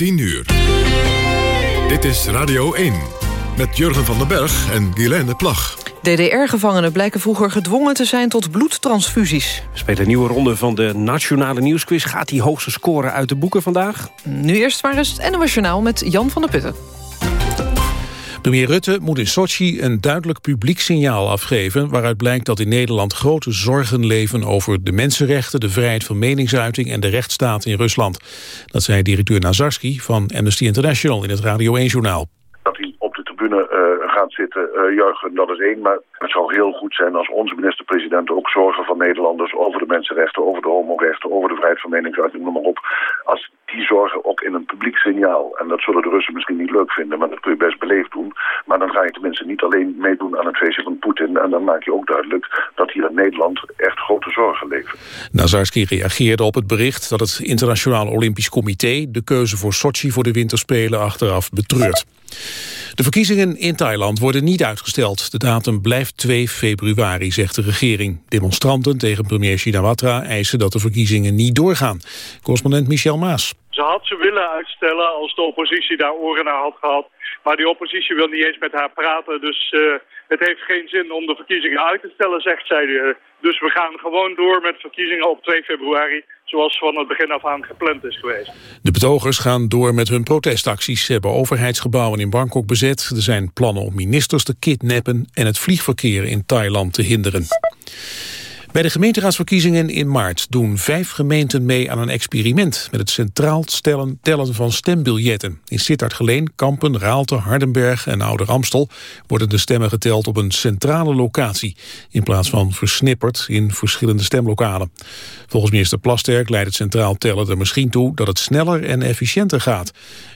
10 uur. Dit is Radio 1 met Jurgen van den Berg en Guilaine Plag. DDR-gevangenen blijken vroeger gedwongen te zijn tot bloedtransfusies. We spelen een nieuwe ronde van de Nationale Nieuwsquiz. Gaat die hoogste score uit de boeken vandaag? Nu eerst maar eens het NOS Journaal met Jan van der Putten. Premier Rutte moet in Sochi een duidelijk publiek signaal afgeven... waaruit blijkt dat in Nederland grote zorgen leven over de mensenrechten... de vrijheid van meningsuiting en de rechtsstaat in Rusland. Dat zei directeur Nazarski van Amnesty International in het Radio 1-journaal. Dat hij op de tribune uh, gaat uh, juichen, dat is één. Maar het zou heel goed zijn als onze minister-president ook zorgen van Nederlanders... over de mensenrechten, over de homorechten, over de vrijheid van meningsuiting, noem maar op. Als die zorgen ook in een publiek signaal. En dat zullen de Russen misschien niet leuk vinden, maar dat kun je best beleefd doen. Maar dan ga je tenminste niet alleen meedoen aan het feestje van Poetin. En dan maak je ook duidelijk dat hier in Nederland echt grote zorgen leven. Nazarski reageerde op het bericht dat het Internationaal Olympisch Comité... de keuze voor Sochi voor de winterspelen achteraf betreurt. De verkiezingen in Thailand worden niet uitgesteld. De datum blijft 2 februari, zegt de regering. Demonstranten tegen premier Shinawatra eisen dat de verkiezingen niet doorgaan. Correspondent Michel Maas. Ze had ze willen uitstellen als de oppositie daar oren naar had gehad. Maar die oppositie wil niet eens met haar praten. Dus uh, het heeft geen zin om de verkiezingen uit te stellen, zegt zij. Dus we gaan gewoon door met verkiezingen op 2 februari... zoals van het begin af aan gepland is geweest. De betogers gaan door met hun protestacties. Ze hebben overheidsgebouwen in Bangkok bezet. Er zijn plannen om ministers te kidnappen... en het vliegverkeer in Thailand te hinderen. Bij de gemeenteraadsverkiezingen in maart doen vijf gemeenten mee aan een experiment met het centraal stellen, tellen van stembiljetten. In Sittard-Geleen, Kampen, Raalte, Hardenberg en Ouder Amstel worden de stemmen geteld op een centrale locatie in plaats van versnipperd in verschillende stemlokalen. Volgens minister Plasterk leidt het centraal tellen er misschien toe dat het sneller en efficiënter gaat.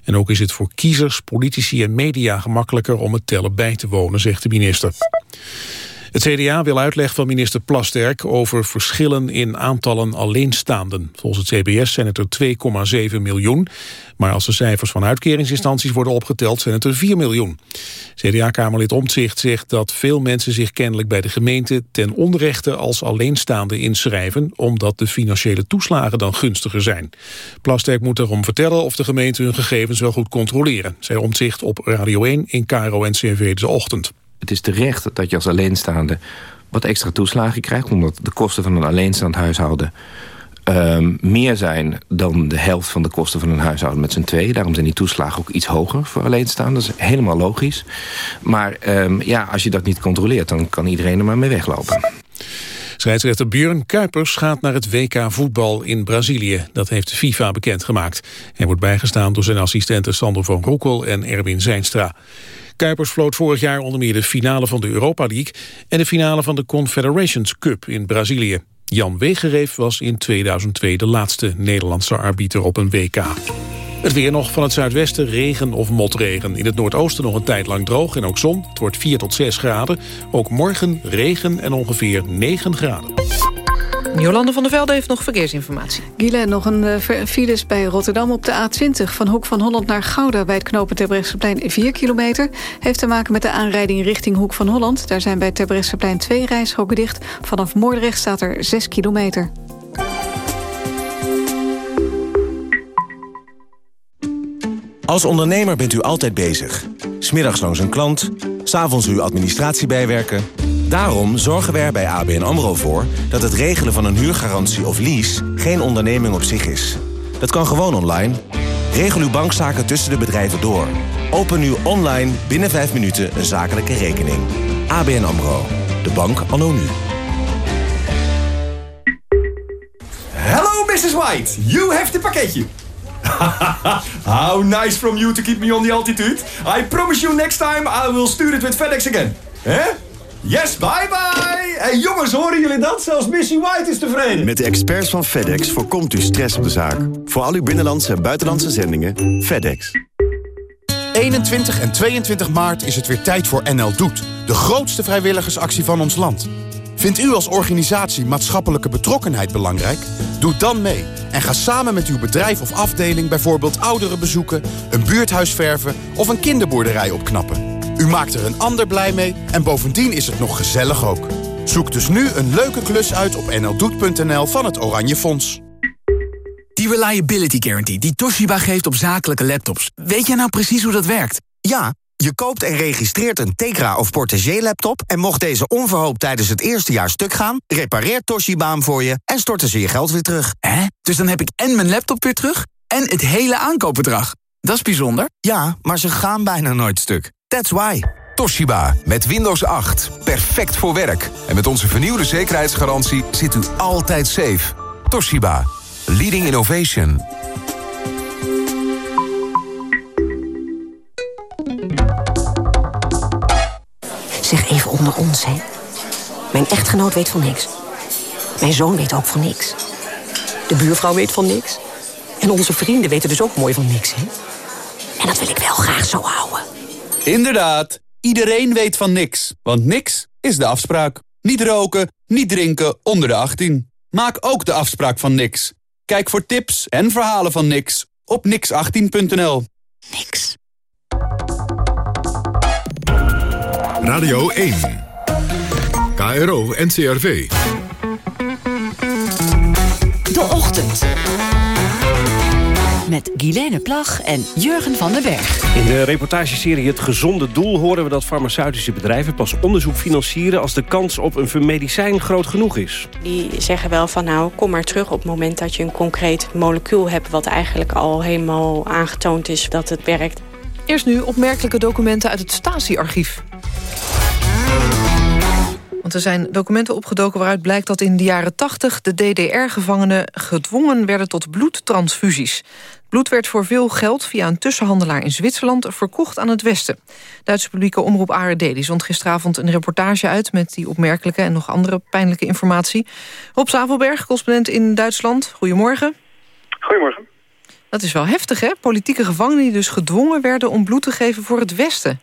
En ook is het voor kiezers, politici en media gemakkelijker om het tellen bij te wonen, zegt de minister. Het CDA wil uitleg van minister Plasterk over verschillen in aantallen alleenstaanden. Volgens het CBS zijn het er 2,7 miljoen. Maar als de cijfers van uitkeringsinstanties worden opgeteld zijn het er 4 miljoen. CDA-kamerlid Omtzigt zegt dat veel mensen zich kennelijk bij de gemeente ten onrechte als alleenstaande inschrijven omdat de financiële toeslagen dan gunstiger zijn. Plasterk moet erom vertellen of de gemeente hun gegevens wel goed controleren, zei Omtzigt op Radio 1 in Caro NCV deze ochtend. Het is terecht dat je als alleenstaande wat extra toeslagen krijgt... omdat de kosten van een alleenstaand huishouden... Um, meer zijn dan de helft van de kosten van een huishouden met z'n twee. Daarom zijn die toeslagen ook iets hoger voor alleenstaanden. Dat is helemaal logisch. Maar um, ja, als je dat niet controleert, dan kan iedereen er maar mee weglopen. Scheidsrechter Björn Kuipers gaat naar het WK voetbal in Brazilië. Dat heeft FIFA bekendgemaakt. Hij wordt bijgestaan door zijn assistenten Sander van Roekel en Erwin Zijnstra. Kuipers floot vorig jaar onder meer de finale van de Europa League... en de finale van de Confederations Cup in Brazilië. Jan Wegereef was in 2002 de laatste Nederlandse arbiter op een WK. Het weer nog van het zuidwesten regen of motregen. In het noordoosten nog een tijd lang droog en ook zon. Het wordt 4 tot 6 graden. Ook morgen regen en ongeveer 9 graden. Jolande van der Velde heeft nog verkeersinformatie. Guylaine, nog een uh, files bij Rotterdam op de A20... van Hoek van Holland naar Gouda bij het knopen Terbrechtseplein 4 kilometer. Heeft te maken met de aanrijding richting Hoek van Holland. Daar zijn bij Terbrechtseplein twee reishokken dicht. Vanaf Moordrecht staat er 6 kilometer. Als ondernemer bent u altijd bezig. Smiddags langs een klant, s'avonds uw administratie bijwerken. Daarom zorgen we er bij ABN AMRO voor... dat het regelen van een huurgarantie of lease geen onderneming op zich is. Dat kan gewoon online. Regel uw bankzaken tussen de bedrijven door. Open nu online binnen 5 minuten een zakelijke rekening. ABN AMRO. De bank anno nu. Hello, Mrs. White. You have the pakketje. How nice from you to keep me on the altitude. I promise you next time I will stuur it with FedEx again. Hè? Yes, bye bye! Hey jongens, horen jullie dat? Zelfs Missy White is tevreden. Met de experts van FedEx voorkomt u stress op de zaak. Voor al uw binnenlandse en buitenlandse zendingen, FedEx. 21 en 22 maart is het weer tijd voor NL Doet. De grootste vrijwilligersactie van ons land. Vindt u als organisatie maatschappelijke betrokkenheid belangrijk? Doe dan mee en ga samen met uw bedrijf of afdeling... bijvoorbeeld ouderen bezoeken, een buurthuis verven... of een kinderboerderij opknappen. U maakt er een ander blij mee en bovendien is het nog gezellig ook. Zoek dus nu een leuke klus uit op nldoet.nl van het Oranje Fonds. Die Reliability Guarantee die Toshiba geeft op zakelijke laptops. Weet jij nou precies hoe dat werkt? Ja, je koopt en registreert een Tegra of Portagee laptop... en mocht deze onverhoopt tijdens het eerste jaar stuk gaan... repareert Toshiba hem voor je en storten ze je geld weer terug. Hè? Dus dan heb ik en mijn laptop weer terug en het hele aankoopbedrag. Dat is bijzonder. Ja, maar ze gaan bijna nooit stuk. That's why. Toshiba, met Windows 8. Perfect voor werk. En met onze vernieuwde zekerheidsgarantie zit u altijd safe. Toshiba, leading innovation. Zeg even onder ons, hè. Mijn echtgenoot weet van niks. Mijn zoon weet ook van niks. De buurvrouw weet van niks. En onze vrienden weten dus ook mooi van niks, hè. En dat wil ik wel graag zo houden. Inderdaad. Iedereen weet van niks. Want niks is de afspraak. Niet roken, niet drinken onder de 18. Maak ook de afspraak van niks. Kijk voor tips en verhalen van niks op nix18.nl. Niks. Radio 1. KRO NCRV. De Ochtend. Met Guilaine Plag en Jurgen van den Berg. In de reportageserie Het Gezonde Doel horen we dat farmaceutische bedrijven pas onderzoek financieren als de kans op een medicijn groot genoeg is. Die zeggen wel van nou kom maar terug op het moment dat je een concreet molecuul hebt wat eigenlijk al helemaal aangetoond is dat het werkt. Eerst nu opmerkelijke documenten uit het Stasi-archief. Want er zijn documenten opgedoken waaruit blijkt dat in de jaren 80... de DDR-gevangenen gedwongen werden tot bloedtransfusies. Bloed werd voor veel geld via een tussenhandelaar in Zwitserland... verkocht aan het Westen. Duitse publieke omroep ARD die zond gisteravond een reportage uit... met die opmerkelijke en nog andere pijnlijke informatie. Rob Zavelberg, correspondent in Duitsland. Goedemorgen. Goedemorgen. Dat is wel heftig, hè? Politieke gevangenen die dus gedwongen werden om bloed te geven voor het Westen.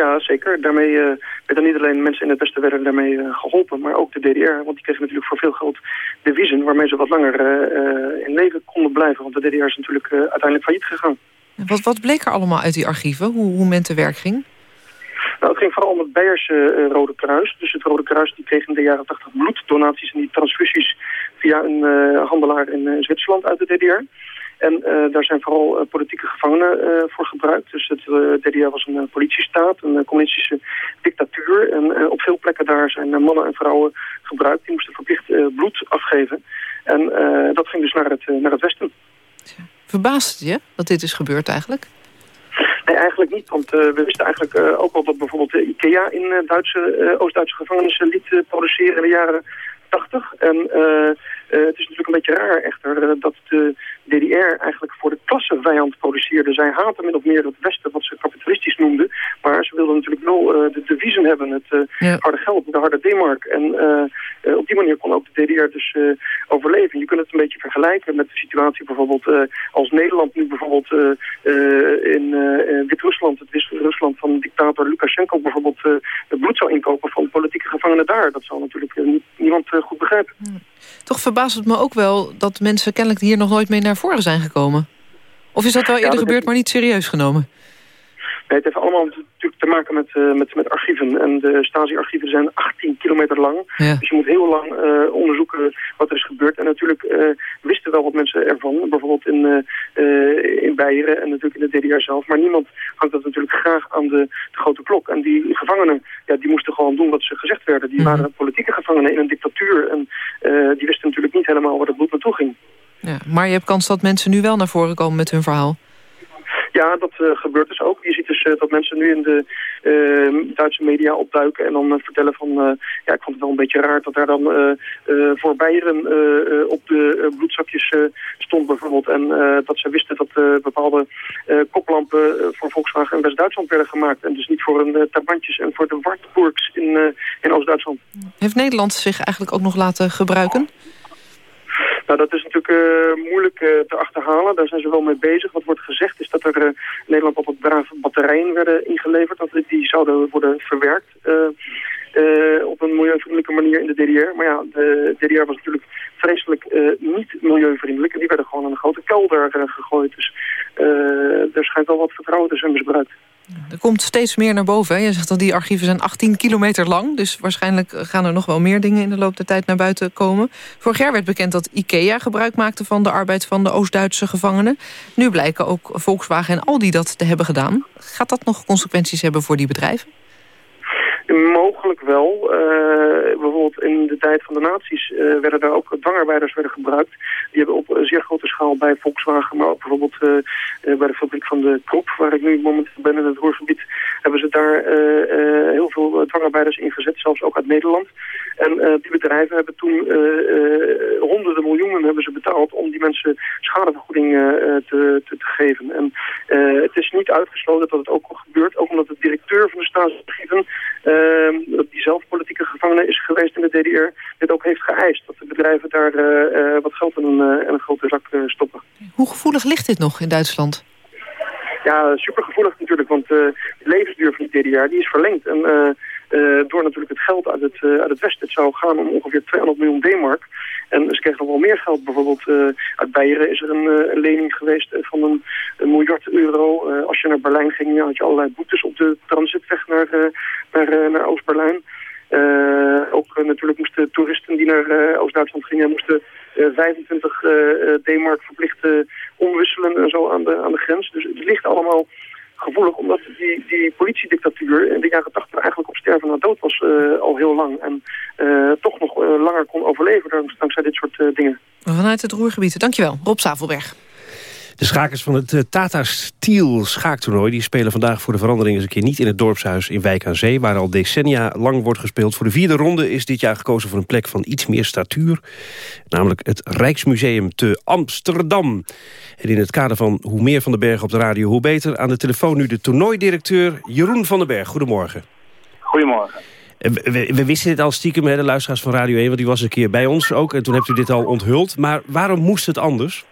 Ja, zeker. Daarmee uh, werden niet alleen mensen in het Westen werden daarmee uh, geholpen, maar ook de DDR. Want die kregen natuurlijk voor veel geld deviezen waarmee ze wat langer uh, in leven konden blijven. Want de DDR is natuurlijk uiteindelijk failliet gegaan. Wat, wat bleek er allemaal uit die archieven, hoe, hoe men te werk ging? Nou, het ging vooral om het Beierse Rode Kruis. Dus het Rode Kruis die kreeg in de jaren 80 bloeddonaties en die transfusies via een handelaar in Zwitserland uit de DDR. En uh, daar zijn vooral uh, politieke gevangenen uh, voor gebruikt. Dus het DDR was een politiestaat, een communistische dictatuur. En op veel plekken daar zijn mannen en vrouwen gebruikt. Die moesten verplicht bloed afgeven. En dat ging dus naar het, naar het westen. Verbaast het je dat dit is gebeurd eigenlijk? Nee, eigenlijk niet. Want we wisten eigenlijk ook al dat bijvoorbeeld de IKEA in Duitse, Oost-Duitse gevangenissen liet produceren in de jaren 80. En het is natuurlijk een beetje raar echter dat de DDR eigenlijk voor de klassevijand produceerde. Zij haten min of meer het Westen, wat ze kapitalistisch noemden. Maar ze wilden natuurlijk wel uh, de deviezen hebben, het harde geld, de harde D-mark. En op die manier kon ook de DDR dus overleven. Je kunt het een beetje vergelijken met de situatie bijvoorbeeld als Nederland nu bijvoorbeeld in Wit-Rusland, het Wit-Rusland van dictator Lukashenko bijvoorbeeld het bloed zou inkopen van politieke gevangenen daar. Dat zou natuurlijk niemand goed begrijpen. Toch verbaast het me ook wel dat mensen kennelijk hier nog nooit mee naar voren zijn gekomen. Of is dat wel eerder gebeurd, maar niet serieus genomen? Nee, het heeft allemaal natuurlijk te maken met, uh, met, met archieven. En de Stasi-archieven zijn 18 kilometer lang. Dus je moet heel lang uh, onderzoeken wat er is gebeurd. En natuurlijk uh, wisten wel wat mensen ervan. Bijvoorbeeld in, in Beieren en natuurlijk in de DDR zelf. Maar niemand hangt dat natuurlijk graag aan de, de grote klok. En die gevangenen, ja, die moesten gewoon doen wat ze gezegd werden. Die waren politieke gevangenen in een dictatuur. En die wisten natuurlijk niet helemaal waar het bloed naartoe ging. Ja, maar je hebt kans dat mensen nu wel naar voren komen met hun verhaal. Ja, dat uh, gebeurt dus ook. Je ziet dus uh, dat mensen nu in de uh, Duitse media opduiken en dan vertellen van... ja, ik vond het wel een beetje raar dat daar dan voor Beieren op de bloedzakjes stond bijvoorbeeld. En dat ze wisten dat bepaalde koplampen voor Volkswagen in West-Duitsland werden gemaakt. En dus niet voor een tabandjes en voor de Wartburgs in, in Oost-Duitsland. Heeft Nederland zich eigenlijk ook nog laten gebruiken? Nou, dat is uh, moeilijk uh, te achterhalen. Daar zijn ze wel mee bezig. Wat wordt gezegd is dat er in Nederland op brave batterijen werden ingeleverd. Dat die zouden worden verwerkt op een milieuvriendelijke manier in de DDR. Maar ja, de DDR was natuurlijk vreselijk niet milieuvriendelijk. En die werden gewoon in een grote kelder gegooid. Dus er schijnt wel wat vertrouwen te zijn misbruikt. Er komt steeds meer naar boven. Je zegt dat die archieven zijn 18 kilometer lang. Dus waarschijnlijk gaan er nog wel meer dingen in de loop der tijd naar buiten komen. Vorig jaar werd bekend dat IKEA gebruik maakte van de arbeid van de Oost-Duitse gevangenen. Nu blijken ook Volkswagen en Aldi dat te hebben gedaan. Gaat dat nog consequenties hebben voor die bedrijven? Mogelijk wel. Uh, bijvoorbeeld in de tijd van de nazi's uh, werden daar ook dwangarbeiders werden gebruikt. Die hebben op zeer grote schaal bij Volkswagen, maar ook bijvoorbeeld uh, bij de fabriek van de Krop, waar ik nu momenteel ben in het Roergebied, hebben ze daar heel veel dwangarbeiders ingezet, zelfs ook uit Nederland. En die bedrijven hebben toen honderden miljoenen hebben ze betaald om die mensen schadevergoeding te, te, te, geven. En het is niet uitgesloten dat het ook gebeurt, ook omdat de directeur van de staatsarchieven die zelf politieke gevangene is geweest in de DDR, dit ook heeft geëist. Dat de bedrijven daar wat geld in een, uh, een grote zak stoppen. Hoe gevoelig ligt dit nog in Duitsland? Ja, supergevoelig natuurlijk, want de levensduur van die DDR die is verlengd. En door natuurlijk het geld uit het, uit het Westen, het zou gaan om ongeveer 200 miljoen D-mark. En ze kregen nog wel meer geld. Bijvoorbeeld uh, uit Beieren is er een, een lening geweest van een, een, miljard euro. als je naar Berlijn ging, had je allerlei boetes op de transitweg naar, naar, naar Oost-Berlijn. ook natuurlijk moesten toeristen die naar Oost-Duitsland gingen, moesten 25 D-mark verplicht omwisselen en zo aan de, aan de grens. Dus het ligt allemaal gevoelig, omdat die, die politiedictatuur in de jaren tachtig eigenlijk op sterven na dood was al heel lang. En toch nog langer kon overleven dankzij dit soort dingen. Vanuit het Roergebied. Dankjewel, Rob Zavelberg. De schakers van het uh, Tata Steel schaaktoernooi... die spelen vandaag voor de verandering eens een keer niet in het dorpshuis in Wijk aan Zee... waar al decennia lang wordt gespeeld. Voor de vierde ronde is dit jaar gekozen voor een plek van iets meer statuur. Namelijk het Rijksmuseum te Amsterdam. En in het kader van hoe meer van den Berg op de radio, hoe beter... aan de telefoon nu de toernooidirecteur Jeroen van den Berg. Goedemorgen. Goedemorgen. We, we, wisten dit al stiekem, hè, de luisteraars van Radio 1... want die was een keer bij ons ook en toen hebt u dit al onthuld. Maar waarom moest het anders?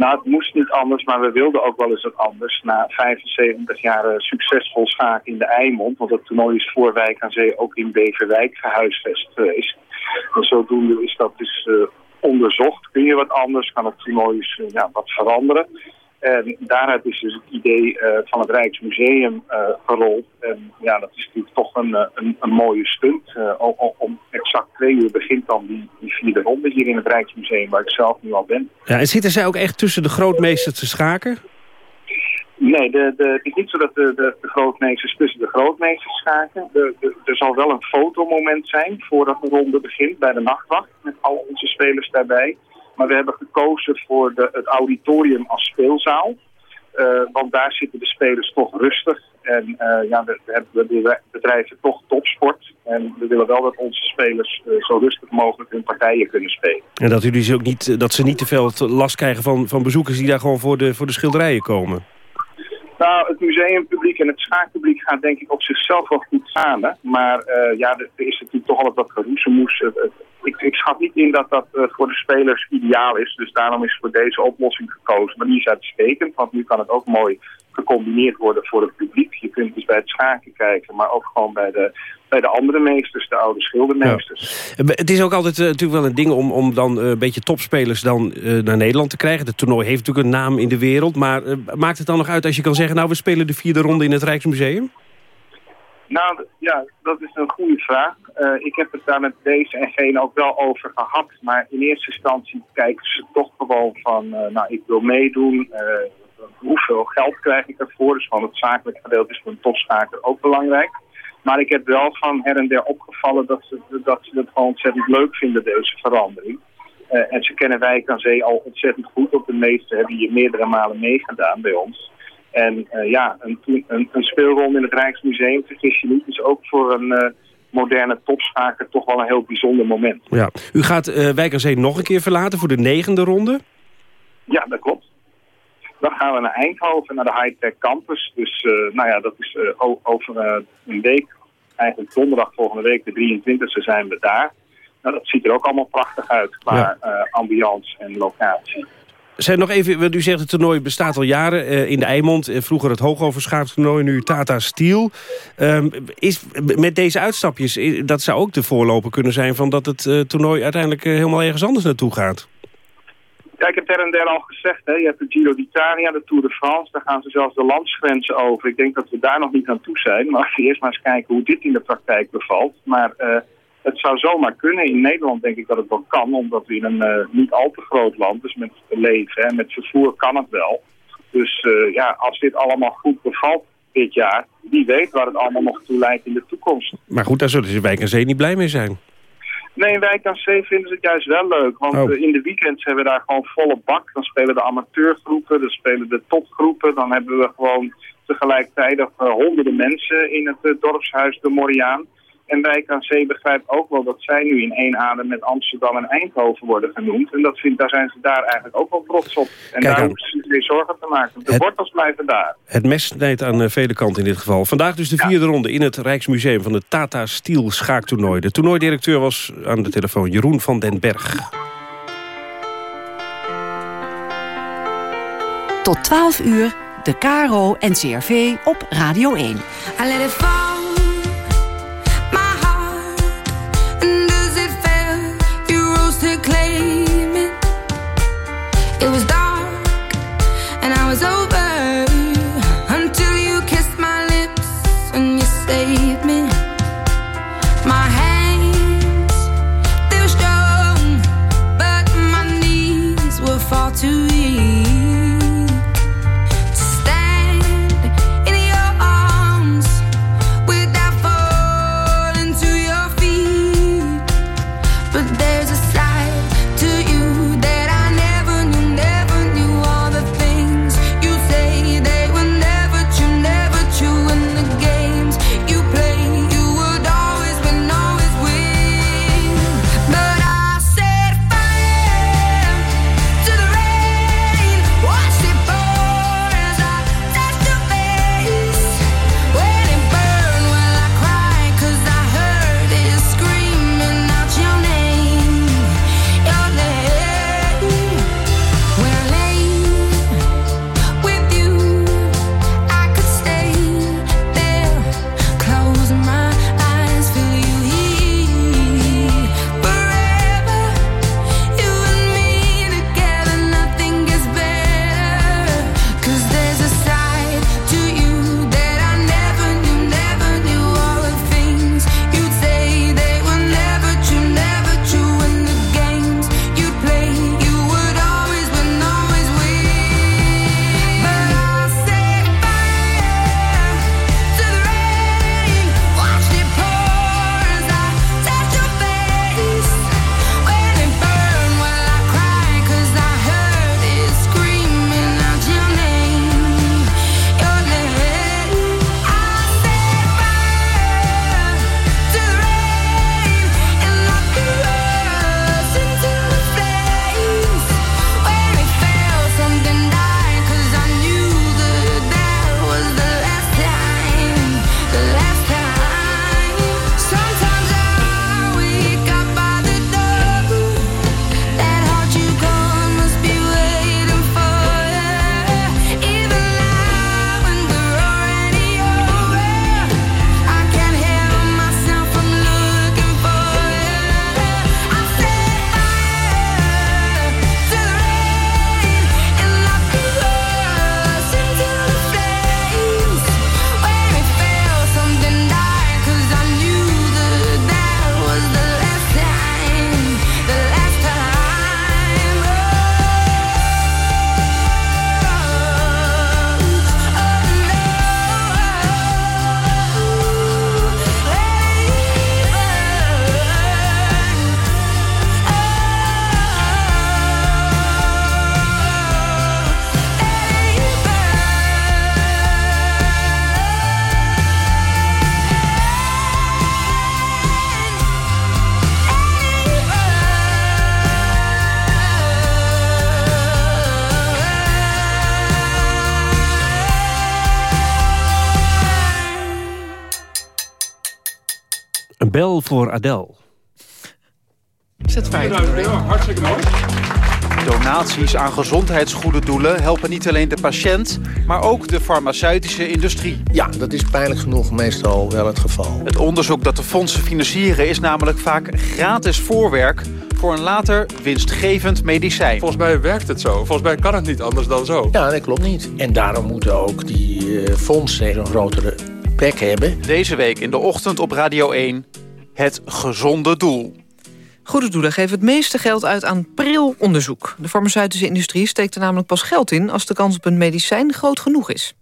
Nou, het moest niet anders, maar we wilden ook wel eens wat anders. Na 75 jaar succesvol schaken in de Eimond, want het toernooi is voor Wijk aan Zee ook in Beverwijk gehuisvest geweest. En zodoende is dat dus uh, onderzocht. Kun je wat anders? Kan het toernooi ja, wat veranderen? En daaruit is dus het idee uh, van het Rijksmuseum uh, gerold. En ja, dat is natuurlijk toch een, een, een mooie stunt. Om, om exact twee uur begint dan die, die, vierde ronde hier in het Rijksmuseum, waar ik zelf nu al ben. Ja, en zitten zij ook echt tussen de grootmeesters te schaken? Nee, de, de, het is niet zo dat de, de, de grootmeesters tussen de grootmeesters schaken. Er zal wel een fotomoment zijn voordat de ronde begint bij de nachtwacht. Met al onze spelers daarbij. Maar we hebben gekozen voor de, het auditorium als speelzaal. Uh, want daar zitten de spelers toch rustig. En uh, ja, we, we, we bedrijven toch topsport. En we willen wel dat onze spelers uh, zo rustig mogelijk hun partijen kunnen spelen. En dat, jullie ook niet, dat ze niet te veel last krijgen van, van bezoekers die daar gewoon voor de, voor de schilderijen komen? Nou, het museumpubliek en het schaakpubliek gaan denk ik op zichzelf wel goed samen. Maar ja, er, is natuurlijk toch al wat geroezemoes. Ik, schat niet in dat dat uh, voor de spelers ideaal is. Dus daarom is voor deze oplossing gekozen. Maar die is uitstekend, want nu kan het ook mooi gecombineerd worden voor het publiek. Je kunt dus bij het schaken kijken, maar ook gewoon bij de, bij de andere meesters, de oude schildermeesters. Het is ook altijd uh, natuurlijk wel een ding om, om dan uh, een beetje topspelers dan, naar Nederland te krijgen. Het toernooi heeft natuurlijk een naam in de wereld. Maar maakt het dan nog uit als je kan zeggen... nou, we spelen de vierde ronde in het Rijksmuseum? Nou, ja, dat is een goede vraag. Uh, ik heb het daar met deze en gene ook wel over gehad. Maar in eerste instantie kijken ze toch gewoon van... Uh, nou, ik wil meedoen. Uh, hoeveel geld krijg ik ervoor? Dus van het zakelijke gedeelte is voor een topschaker ook belangrijk. Maar ik heb wel van her en der opgevallen dat ze, dat het gewoon ontzettend leuk vinden, deze verandering. en ze kennen Wijk aan Zee al ontzettend goed. Op de meeste hebben hier meerdere malen meegedaan bij ons. En uh, ja, een, een, een, speelronde in het Rijksmuseum, vergis je niet, is ook voor een uh, moderne topschaker toch wel een heel bijzonder moment. Ja. U gaat uh, Wijk aan Zee nog een keer verlaten voor de negende ronde? Ja, dat klopt. Dan gaan we naar Eindhoven, naar de High-Tech Campus. Dus nou ja, dat is over een week, eigenlijk donderdag volgende week, de 23e, zijn we daar. Nou, dat ziet er ook allemaal prachtig uit qua ja. ambiance en locatie. Zijn nog even, u zegt het toernooi bestaat al jaren uh, in de Eimond. Uh, vroeger het hoogoverschaapstoernooi, nu Tata Steel. Um, is, met deze uitstapjes, dat zou ook de voorloper kunnen zijn... van dat het toernooi uiteindelijk helemaal ergens anders naartoe gaat? Ja, ik heb het er en der al gezegd. Hè. Je hebt de Giro d'Italia, de Tour de France. Daar gaan ze zelfs de landsgrenzen over. Ik denk dat we daar nog niet aan toe zijn. Maar eerst maar eens kijken hoe dit in de praktijk bevalt. Maar het zou zomaar kunnen. In Nederland denk ik dat het wel kan. Omdat we in een uh, niet al te groot land, dus met leven en met vervoer kan het wel. Dus uh, ja, als dit allemaal goed bevalt dit jaar, wie weet waar het allemaal nog toe leidt in de toekomst. Maar goed, daar zullen ze Wijk en Zee niet blij mee zijn. Nee, in Wijk aan Zee vinden ze het juist wel leuk. Want Oh. uh, in de weekends hebben we daar gewoon volle bak. Dan spelen de amateurgroepen, dan spelen de topgroepen. Dan hebben we gewoon tegelijkertijd honderden mensen in het dorpshuis de Moriaan. En Wijk aan Zee begrijpt ook wel dat zij nu in één adem met Amsterdam en Eindhoven worden genoemd. En dat vindt, daar zijn ze daar eigenlijk ook wel trots op. En Kijk daar aan. hoeven ze zich geen zorgen te maken. De Het- wortels blijven daar. Het mes snijdt aan eh, vele kanten in dit geval. Vandaag dus de vierde ronde in het Rijksmuseum van het Tata Steel schaaktoernooi. De toernooidirecteur was aan de telefoon Jeroen van den Berg. Tot 12 uur, de KRO en CRV op Radio 1. Voor Adele. Zet fijn. Hartstikke mooi. Donaties aan gezondheidsgoede doelen helpen niet alleen de patiënt... maar ook de farmaceutische industrie. Ja, dat is pijnlijk genoeg meestal wel het geval. Het onderzoek dat de fondsen financieren is namelijk vaak gratis voorwerk... voor een later winstgevend medicijn. Volgens mij werkt het zo. Volgens mij kan het niet anders dan zo. Ja, dat klopt niet. En daarom moeten ook die uh, fondsen een grotere bek hebben. Deze week in de ochtend op Radio 1 het gezonde doel. Goede doelen geven het meeste geld uit aan prilonderzoek. De farmaceutische industrie steekt er namelijk pas geld in... als de kans op een medicijn groot genoeg is.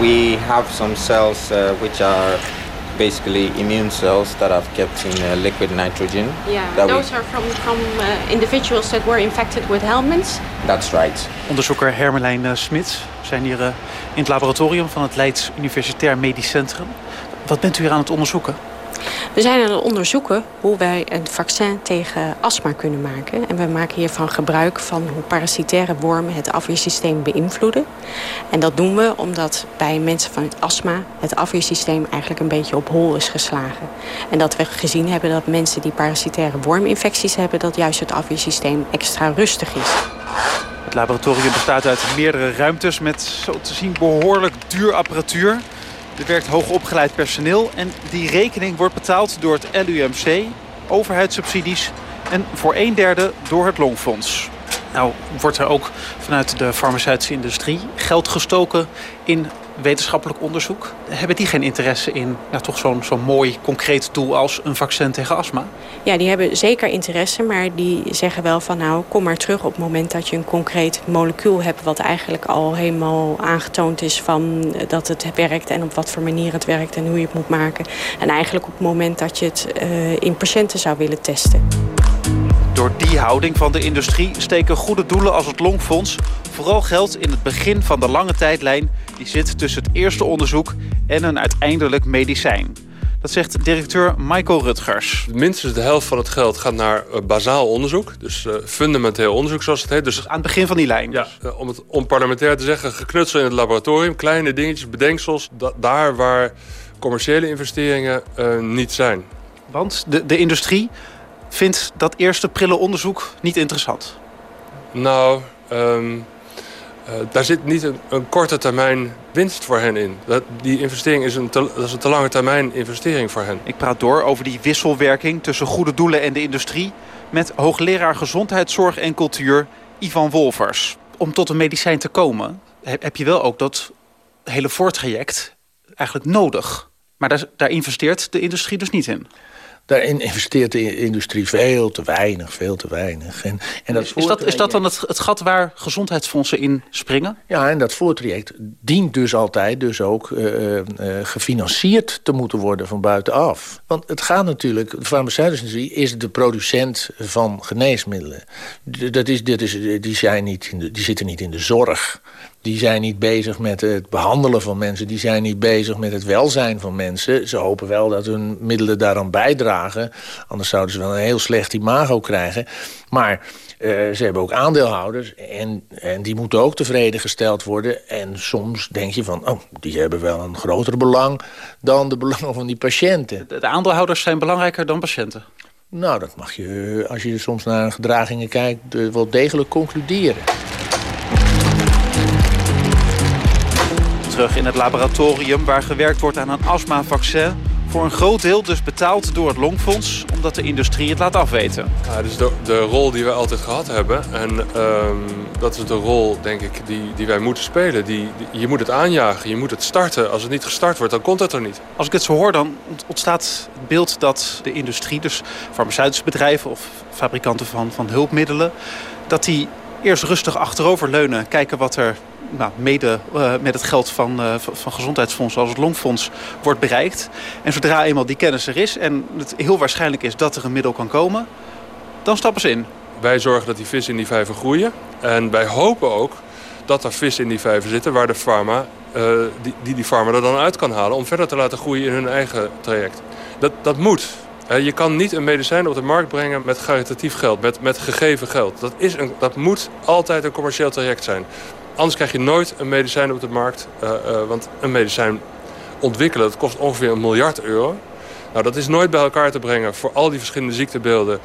We have some cells uh, which are basically immune cells that have kept in uh, liquid nitrogen. Yeah, those we... are from, from uh, individuals that were infected with helminths. That's right. Onderzoeker Hermelijn uh, Smit zijn hier uh, in het laboratorium van het Leids Universitair Medisch Centrum. Wat bent u hier aan het onderzoeken? We zijn aan het onderzoeken hoe wij een vaccin tegen astma kunnen maken. En we maken hiervan gebruik van hoe parasitaire wormen het afweersysteem beïnvloeden. En dat doen we omdat bij mensen van het astma het afweersysteem eigenlijk een beetje op hol is geslagen. En dat we gezien hebben dat mensen die parasitaire worminfecties hebben... dat juist het afweersysteem extra rustig is. Het laboratorium bestaat uit meerdere ruimtes met zo te zien behoorlijk duur apparatuur. Er werkt hoogopgeleid personeel en die rekening wordt betaald door het LUMC, overheidssubsidies en voor een derde door het Longfonds. Nou wordt er ook vanuit de farmaceutische industrie geld gestoken in wetenschappelijk onderzoek. Hebben die geen interesse in ja, toch zo'n zo'n mooi concreet doel als een vaccin tegen astma? Ja, die hebben zeker interesse, maar die zeggen wel van nou kom maar terug op het moment dat je een concreet molecuul hebt wat eigenlijk al helemaal aangetoond is van dat het werkt en op wat voor manier het werkt en hoe je het moet maken. En eigenlijk op het moment dat je het uh, in patiënten zou willen testen. Door die houding van de industrie steken goede doelen als het Longfonds vooral geld in het begin van de lange tijdlijn die zit tussen het eerste onderzoek en een uiteindelijk medicijn. Dat zegt directeur Michael Rutgers. Minstens de helft van het geld gaat naar uh, bazaal onderzoek. Dus uh, fundamenteel onderzoek, zoals het heet. Dus aan het begin van die lijn. Ja, uh, om het onparlementair te zeggen, geknutsel in het laboratorium. Kleine dingetjes, bedenksels. Da daar waar commerciële investeringen niet zijn. Want de, de industrie vindt dat eerste prille onderzoek niet interessant. Nou, um, uh, daar zit niet een, een, korte termijn winst voor hen in. Dat, die investering is een, te, dat is een te lange termijn investering voor hen. Ik praat door over die wisselwerking tussen goede doelen en de industrie... met hoogleraar gezondheidszorg en cultuur Ivan Wolvers. Om tot een medicijn te komen heb je wel ook dat hele voortraject eigenlijk nodig. Maar daar, daar investeert de industrie dus niet in. Daarin investeert de industrie veel te weinig, veel te weinig. En, en dat is, dat, is dat dan het, het gat waar gezondheidsfondsen in springen? Ja, en dat voortraject dient dus altijd dus ook uh, uh, gefinancierd te moeten worden van buitenaf. Want het gaat natuurlijk, de farmaceutische industrie is de producent van geneesmiddelen. Dat is, dat is, die, zijn niet in de, die zitten niet in de zorg. Die zijn niet bezig met het behandelen van mensen. Die zijn niet bezig met het welzijn van mensen. Ze hopen wel dat hun middelen daaraan bijdragen. Anders zouden ze wel een heel slecht imago krijgen. Maar uh, ze hebben ook aandeelhouders. En, en die moeten ook tevreden gesteld worden. En soms denk je van, oh, die hebben wel een groter belang... dan de belangen van die patiënten. De, de aandeelhouders zijn belangrijker dan patiënten? Nou, dat mag je, als je soms naar gedragingen kijkt... wel degelijk concluderen. Terug in het laboratorium waar gewerkt wordt aan een astmavaccin. Voor een groot deel dus betaald door het Longfonds, omdat de industrie het laat afweten. Ja, dus de, de rol die we altijd gehad hebben. En um, dat is de rol, denk ik, die, die wij moeten spelen. Die, die, je moet het aanjagen, je moet het starten. Als het niet gestart wordt, dan komt het er niet. Als ik het zo hoor, dan ontstaat het beeld dat de industrie, dus farmaceutische bedrijven of fabrikanten van, van hulpmiddelen, dat die eerst rustig achteroverleunen, kijken wat er nou, mede uh, met het geld van, uh, van gezondheidsfondsen als het Longfonds wordt bereikt. En zodra eenmaal die kennis er is en het heel waarschijnlijk is dat er een middel kan komen, dan stappen ze in. Wij zorgen dat die vissen in die vijver groeien. En wij hopen ook dat er vis in die vijver zitten waar de farma, uh, die, die die farma er dan uit kan halen om verder te laten groeien in hun eigen traject. Dat, dat moet. Je kan niet een medicijn op de markt brengen met caritatief geld, met, met gegeven geld. Dat, is een, dat moet altijd een commercieel traject zijn. Anders krijg je nooit een medicijn op de markt. Uh, uh, want een medicijn ontwikkelen, dat kost ongeveer een miljard euro. Nou, dat is nooit bij elkaar te brengen voor al die verschillende ziektebeelden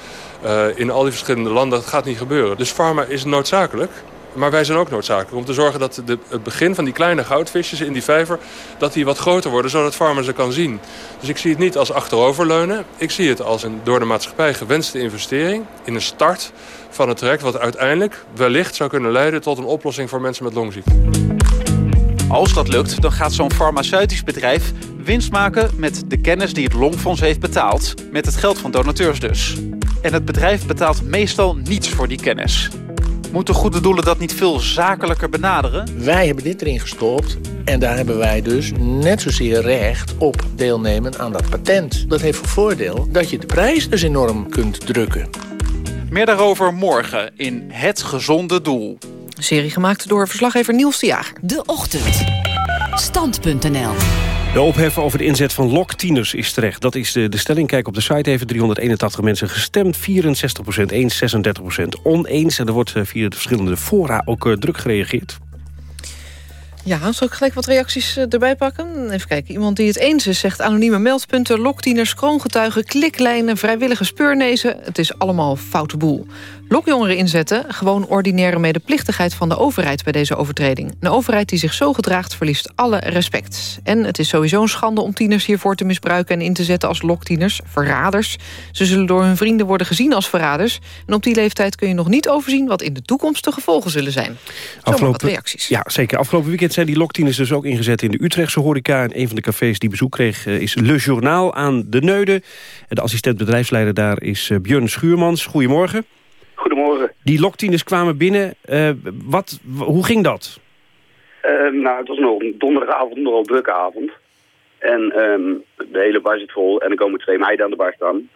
uh, in al die verschillende landen. Dat gaat niet gebeuren. Dus pharma is noodzakelijk. Maar wij zijn ook noodzakelijk om te zorgen dat de, het begin van die kleine goudvisjes in die vijver... dat die wat groter worden, zodat farmer ze kan zien. Dus ik zie het niet als achteroverleunen. Ik zie het als een door de maatschappij gewenste investering... in een start van het traject wat uiteindelijk wellicht zou kunnen leiden... tot een oplossing voor mensen met longziekte. Als dat lukt, dan gaat zo'n farmaceutisch bedrijf winst maken met de kennis die het Longfonds heeft betaald. Met het geld van donateurs dus. En het bedrijf betaalt meestal niets voor die kennis. Moeten goede doelen dat niet veel zakelijker benaderen? Wij hebben dit erin gestopt en daar hebben wij dus net zozeer recht op deelnemen aan dat patent. Dat heeft voor voordeel dat je de prijs dus enorm kunt drukken. Meer daarover morgen in Het Gezonde Doel. Een serie gemaakt door verslaggever Niels de Jager. De Ochtend. Stand.nl De ophef over de inzet van loktieners is terecht. Dat is de, de stelling. Kijk op de site even. 381 mensen gestemd. 64% eens, 36% oneens. En er wordt eh, via de verschillende fora ook uh, druk gereageerd. Ja, zal ik gelijk wat reacties uh, erbij pakken? Even kijken. Iemand die het eens is, zegt anonieme meldpunten... loktieners, kroongetuigen, kliklijnen, vrijwillige speurnezen. Het is allemaal foute boel. Lokjongeren inzetten, gewoon ordinaire medeplichtigheid van de overheid bij deze overtreding. Een overheid die zich zo gedraagt verliest alle respect. En het is sowieso een schande om tieners hiervoor te misbruiken en in te zetten als loktieners, verraders. Ze zullen door hun vrienden worden gezien als verraders. En op die leeftijd kun je nog niet overzien wat in de toekomst de gevolgen zullen zijn. Afgelopen, wat reacties. Ja, zeker. Afgelopen weekend zijn die loktieners dus ook ingezet in de Utrechtse horeca. En een van de cafés die bezoek kreeg eh, is Le Journaal aan de Neude. De assistent bedrijfsleider daar is eh, Björn Schuurmans. Goedemorgen. Goedemorgen. Die loktieners kwamen binnen. Uh, wat, hoe ging dat? Uh, nou, het was nog een donderdagavond, nogal drukke avond. En um, de hele bar zit vol en er komen twee meiden aan de bar staan.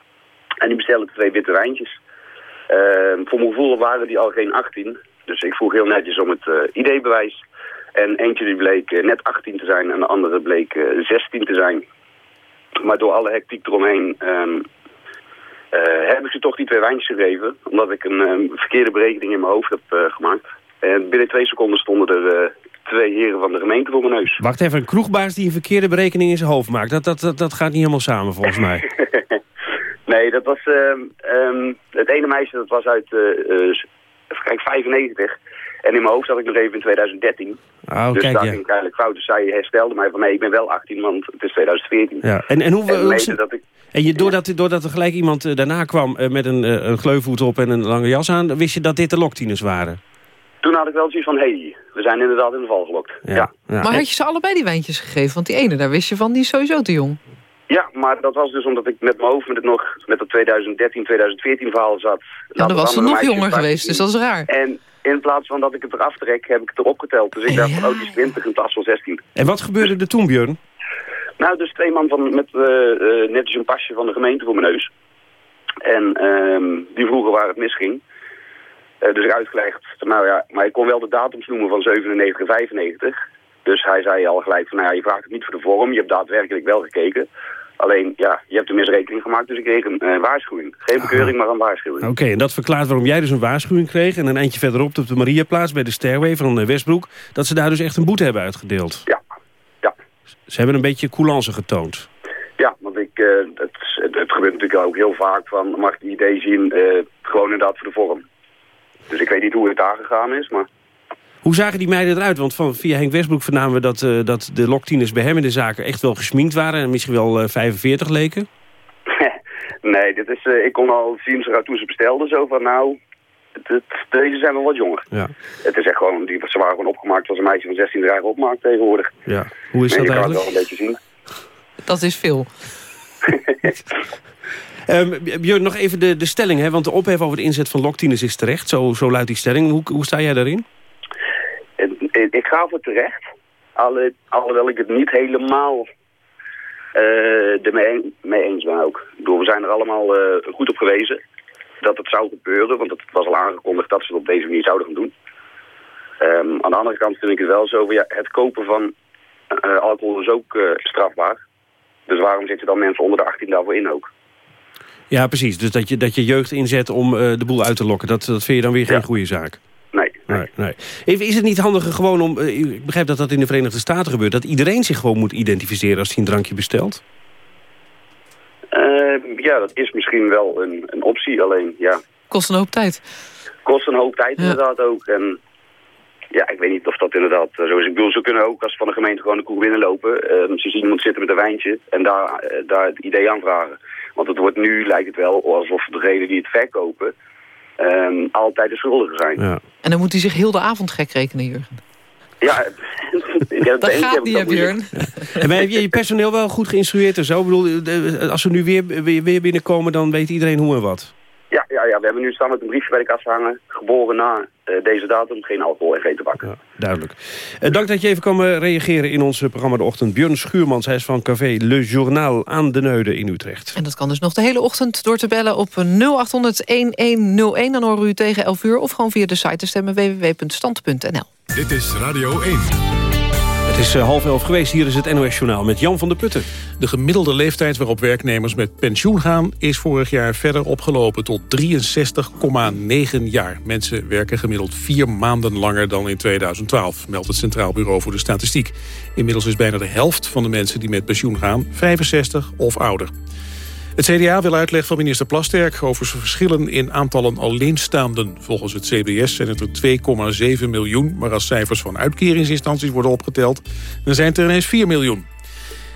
En die bestellen twee witte wijntjes. Uh, voor mijn gevoel waren die al geen 18. Dus ik vroeg heel netjes om het uh, ID-bewijs. En eentje die bleek net 18 te zijn en de andere bleek 16 te zijn. Maar door alle hectiek eromheen um, uh, heb ik ze toch die twee wijntjes gegeven. Omdat ik een verkeerde berekening in mijn hoofd heb uh, gemaakt. En binnen twee seconden stonden er uh, twee heren van de gemeente voor mijn neus. Wacht even, een kroegbaas die een verkeerde berekening in zijn hoofd maakt. Dat, dat, dat, dat gaat niet helemaal samen volgens mij. nee, dat was... Um, het ene meisje dat was uit kijken, 95. En in mijn hoofd zat ik nog even in 2013. Oh, dus kijk, daar ja. ging ik eigenlijk fout. Dus zij herstelde mij van nee, ik ben wel 18, want het is 2014. Ja. En, en hoe... En hoe- dat ik... En je, doordat, doordat er gelijk iemand eh, daarna kwam eh, met een, eh, een gleufhoed op en een lange jas aan... wist je dat dit de loktieners waren? Toen had ik wel zoiets van, hé, hey, we zijn inderdaad in de val gelokt. Ja. Maar had je ze allebei die wijntjes gegeven? Want die ene, daar wist je van, die is sowieso te jong. Ja, maar dat was dus omdat ik met mijn hoofd met het nog met dat 2013, 2014 verhaal zat. Ja, dan was ze nog jonger geweest, dus dat is raar. En in plaats van dat ik het eraf trek, heb ik het erop geteld. Dus ik dacht, van, oh, die is 20, een tas van 16. En wat gebeurde er toen, Björn? Nou, dus twee man van, met eh, eh, net als een pasje van de gemeente voor mijn neus. En ehm, die vroegen waar het misging. Eh, dus ik uitgelegd, nou ja, maar ik kon wel de datums noemen van 97 en 95. Dus hij zei al gelijk van, nou ja, je vraagt het niet voor de vorm, je hebt daadwerkelijk wel gekeken. Alleen, ja, je hebt een misrekening gemaakt, dus ik kreeg een waarschuwing. Geen bekeuring, maar een waarschuwing. Oké, en dat verklaart waarom jij dus een waarschuwing kreeg... en een eindje verderop op de Mariaplaats bij de Stairway van eh, Westbroek... dat ze daar dus echt een boete hebben uitgedeeld. Ja, ja. Ze hebben een beetje coulance getoond. Ja, want ik, eh, het, het, het gebeurt natuurlijk ook heel vaak van, mag ik die idee zien, eh, gewoon inderdaad voor de vorm. Dus ik weet niet hoe het daar gegaan is, maar... Hoe zagen die meiden eruit? Want van, via Henk Westbroek vernamen we dat, eh, dat de loktieners bij hem in de zaken... echt wel gesminkt waren en misschien wel eh, 45 leken. nee, dit is, eh, ik kon al zien ze- toen ze bestelden zo van, nou, het, het- deze zijn wel wat jonger. Ja. Het is echt gewoon, die, ze waren gewoon opgemaakt als een meisje van 16 jaar opmaakt tegenwoordig. Ja. Hoe is Nee, dat je kan eigenlijk? het wel een beetje zien. Dat is veel. Ehm, Björn, nog even de, de stelling, hè? want de ophef over de inzet van loktieners is terecht. Zo, zo luidt die stelling. Hoe, hoe sta jij daarin? Ik ga voor terecht, alle, alhoewel ik het niet helemaal eh ermee mee eens ben ook. Bedoel, we zijn er allemaal eh, goed op gewezen dat het zou gebeuren, want het was al aangekondigd dat ze het op deze manier zouden gaan doen. Ehm, aan de andere kant vind ik het wel zo, ja, het kopen van eh, alcohol is ook strafbaar. Dus waarom zitten dan mensen onder de 18 daarvoor in ook? Ja, precies. Dus dat je, dat je jeugd inzet om de boel uit te lokken. Dat, dat vind je dan weer geen goede zaak. Nee. Nee, nee. Even, is het niet handiger gewoon om... eh, ik begrijp dat dat in de Verenigde Staten gebeurt... dat iedereen zich gewoon moet identificeren als hij een drankje bestelt? Eh, ja, dat is misschien wel een, een optie, alleen ja, Kost een hoop tijd. kost een hoop tijd inderdaad ook. En Ja, ik weet niet of dat inderdaad eh, zo is. Ik bedoel, ze kunnen ook als van de gemeente gewoon de kroeg binnenlopen. Uh, ze zien iemand zitten met een wijntje en daar, uh, daar het idee aanvragen. Want het wordt nu, lijkt het wel, alsof degenen die het verkopen... Um, altijd de schuldigen zijn. Ja. En dan moet hij zich heel de avond gek rekenen, Jurgen. Ja, dat, dat gaat niet, Björn. En heb je je personeel wel goed geïnstrueerd en zo? Ik bedoel, als ze nu weer, weer, weer binnenkomen, dan weet iedereen hoe en wat. Ja, ja, ja, we hebben nu staan met een briefje bij de kast hangen. Geboren na uh, deze datum, geen alcohol en geen tabak. Ja, duidelijk. Uh, dank dat je even kwam uh, reageren in ons programma De Ochtend. Björn Schuurmans, hij is van café Le Journal aan de Neude in Utrecht. En dat kan dus nog de hele ochtend door te bellen op 0800-1101. Dan horen u tegen 11 uur of gewoon via de site te stemmen www.stand.nl. Dit is Radio 1. Het is half elf geweest, hier is het NOS Journaal met Jan van der Putten. De gemiddelde leeftijd waarop werknemers met pensioen gaan... is vorig jaar verder opgelopen tot 63,9 jaar. Mensen werken gemiddeld vier maanden langer dan in 2012... meldt het Centraal Bureau voor de Statistiek. Inmiddels is bijna de helft van de mensen die met pensioen gaan... 65 of ouder. Het CDA wil uitleg van minister Plasterk over zijn verschillen in aantallen alleenstaanden. Volgens het CBS zijn het er 2,7 miljoen, maar als cijfers van uitkeringsinstanties worden opgeteld, dan zijn het er ineens 4 miljoen.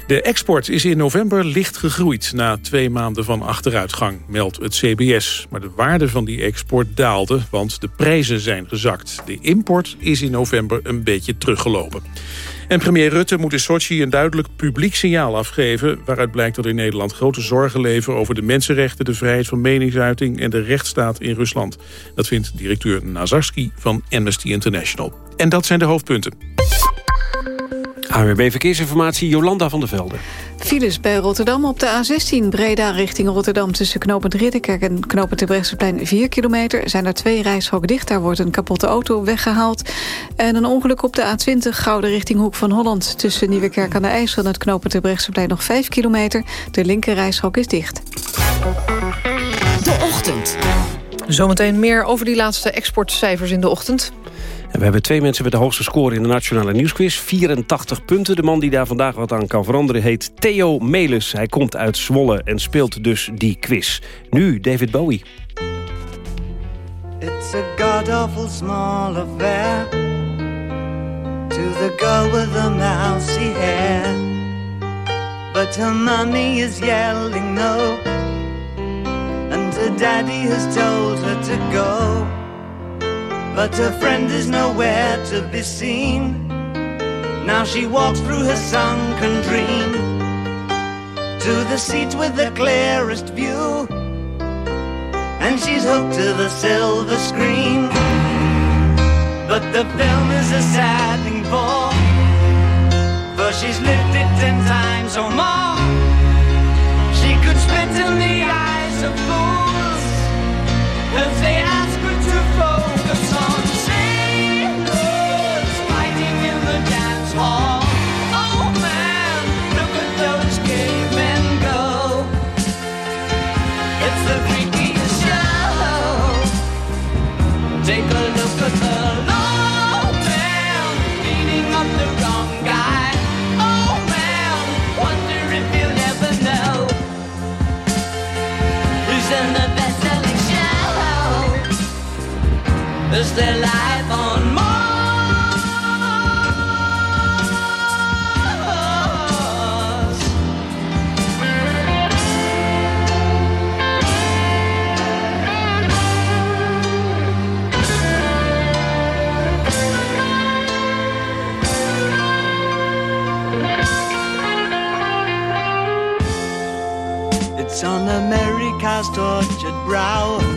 De export is in november licht gegroeid na twee maanden van achteruitgang, meldt het CBS. Maar de waarde van die export daalde, want de prijzen zijn gezakt. De import is in november een beetje teruggelopen. En premier Rutte moet in Sochi een duidelijk publiek signaal afgeven... waaruit blijkt dat in Nederland grote zorgen leven over de mensenrechten... de vrijheid van meningsuiting en de rechtsstaat in Rusland. Dat vindt directeur Nazarski van Amnesty International. En dat zijn de hoofdpunten. AWB Verkeersinformatie, Jolanda van der Velde. Files bij Rotterdam op de A16 Breda richting Rotterdam... tussen knooppunt Ridderkerk en knooppunt Terbrechtseplein 4 kilometer. Zijn er twee rijstroken dicht, daar wordt een kapotte auto weggehaald. En een ongeluk op de A20 Gouden richting Hoek van Holland... tussen Nieuwekerk aan de IJssel en het knooppunt Terbrechtseplein nog 5 kilometer. De linker rijstrook is dicht. De ochtend. Zometeen meer over die laatste exportcijfers in de ochtend. En we hebben twee mensen met de hoogste score in de Nationale Nieuwsquiz. 84 punten. De man die daar vandaag wat aan kan veranderen heet Theo Melis. Hij komt uit Zwolle en speelt dus die quiz. Nu David Bowie. It's a god-awful small affair To the girl with the mousy hair But her mommy is yelling no And her daddy has told her to go But her friend is nowhere to be seen. Now she walks through her sunken dream to the seat with the clearest view. And she's hooked to the silver screen. But the film is a sad thing for, for she's lived it ten times or more. She could spit in the eyes of fools if they Life on? It's on America's tortured brow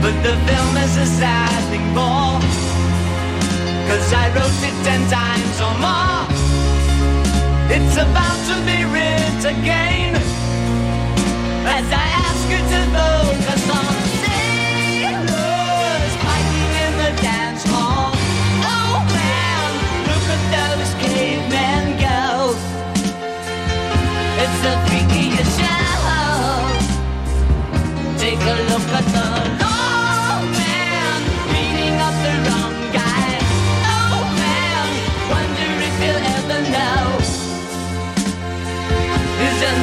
But the film is a sad thing more. Cause I wrote it ten times or more. It's about to be writ again. As I ask you to vote for some sailors fighting in the dance hall. Oh man, look at those. It's the freakiest show. Take a look at the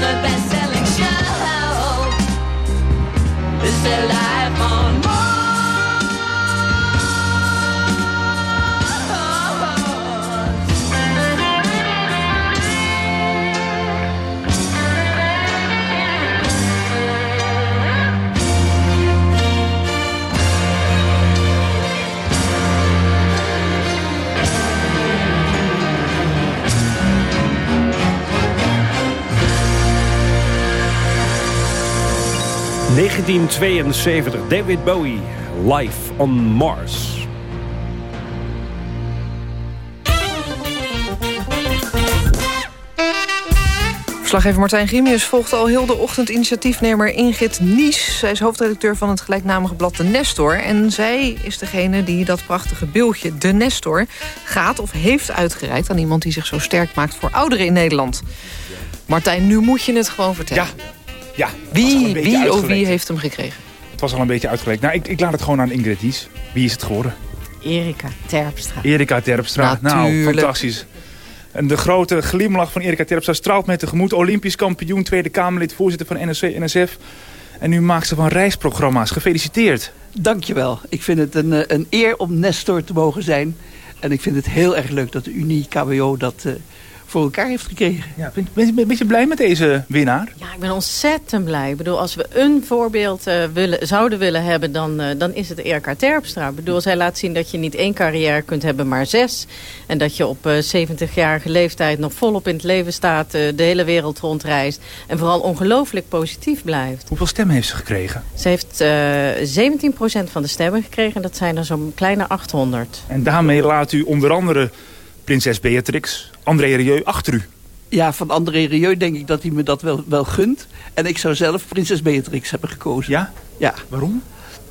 the best-selling show. It's the 1972, David Bowie, Life on Mars. Verslaggever Martijn Grimius volgt al heel de ochtend initiatiefnemer Ingrid Nies. Zij is hoofdredacteur van het gelijknamige blad De Nestor. En zij is degene die dat prachtige beeldje De Nestor gaat of heeft uitgereikt... aan iemand die zich zo sterk maakt voor ouderen in Nederland. Martijn, nu moet je het gewoon vertellen. Ja, ja wie, wie of wie heeft hem gekregen? Het was al een beetje uitgelekt. Nou, ik, ik laat het gewoon aan Ingrid Nies. Wie is het geworden? Erika Terpstra. Erika Terpstra. Nou, fantastisch. En de grote glimlach van Erika Terpstra straalt mij tegemoet. Olympisch kampioen, Tweede Kamerlid, voorzitter van NRC, NSF. En nu maakt ze van reisprogramma's. Gefeliciteerd. Dankjewel. Ik vind het een, eh, een eer om Nestor te mogen zijn. En ik vind het heel erg leuk dat de Unie KBO dat eh, voor elkaar heeft gekregen. Ja, ben, ben, ben je blij met deze winnaar? Ja, ik ben ontzettend blij. Ik bedoel, als we een voorbeeld eh, willen, zouden willen hebben, dan, eh, dan is het Erika Terpstra. Ik bedoel, zij laat zien dat je niet één carrière kunt hebben, maar zes. En dat je op eh 70-jarige leeftijd nog volop in het leven staat, eh, de hele wereld rondreist. En vooral ongelooflijk positief blijft. Hoeveel stemmen heeft ze gekregen? Ze heeft eh 17% van de stemmen gekregen. Dat zijn er zo'n kleine 800. En daarmee laat u onder andere prinses Beatrix, André Rieu achter u. Ja, van André Rieu denk ik dat hij me dat wel, wel gunt. En ik zou zelf prinses Beatrix hebben gekozen. Ja? Ja. Waarom?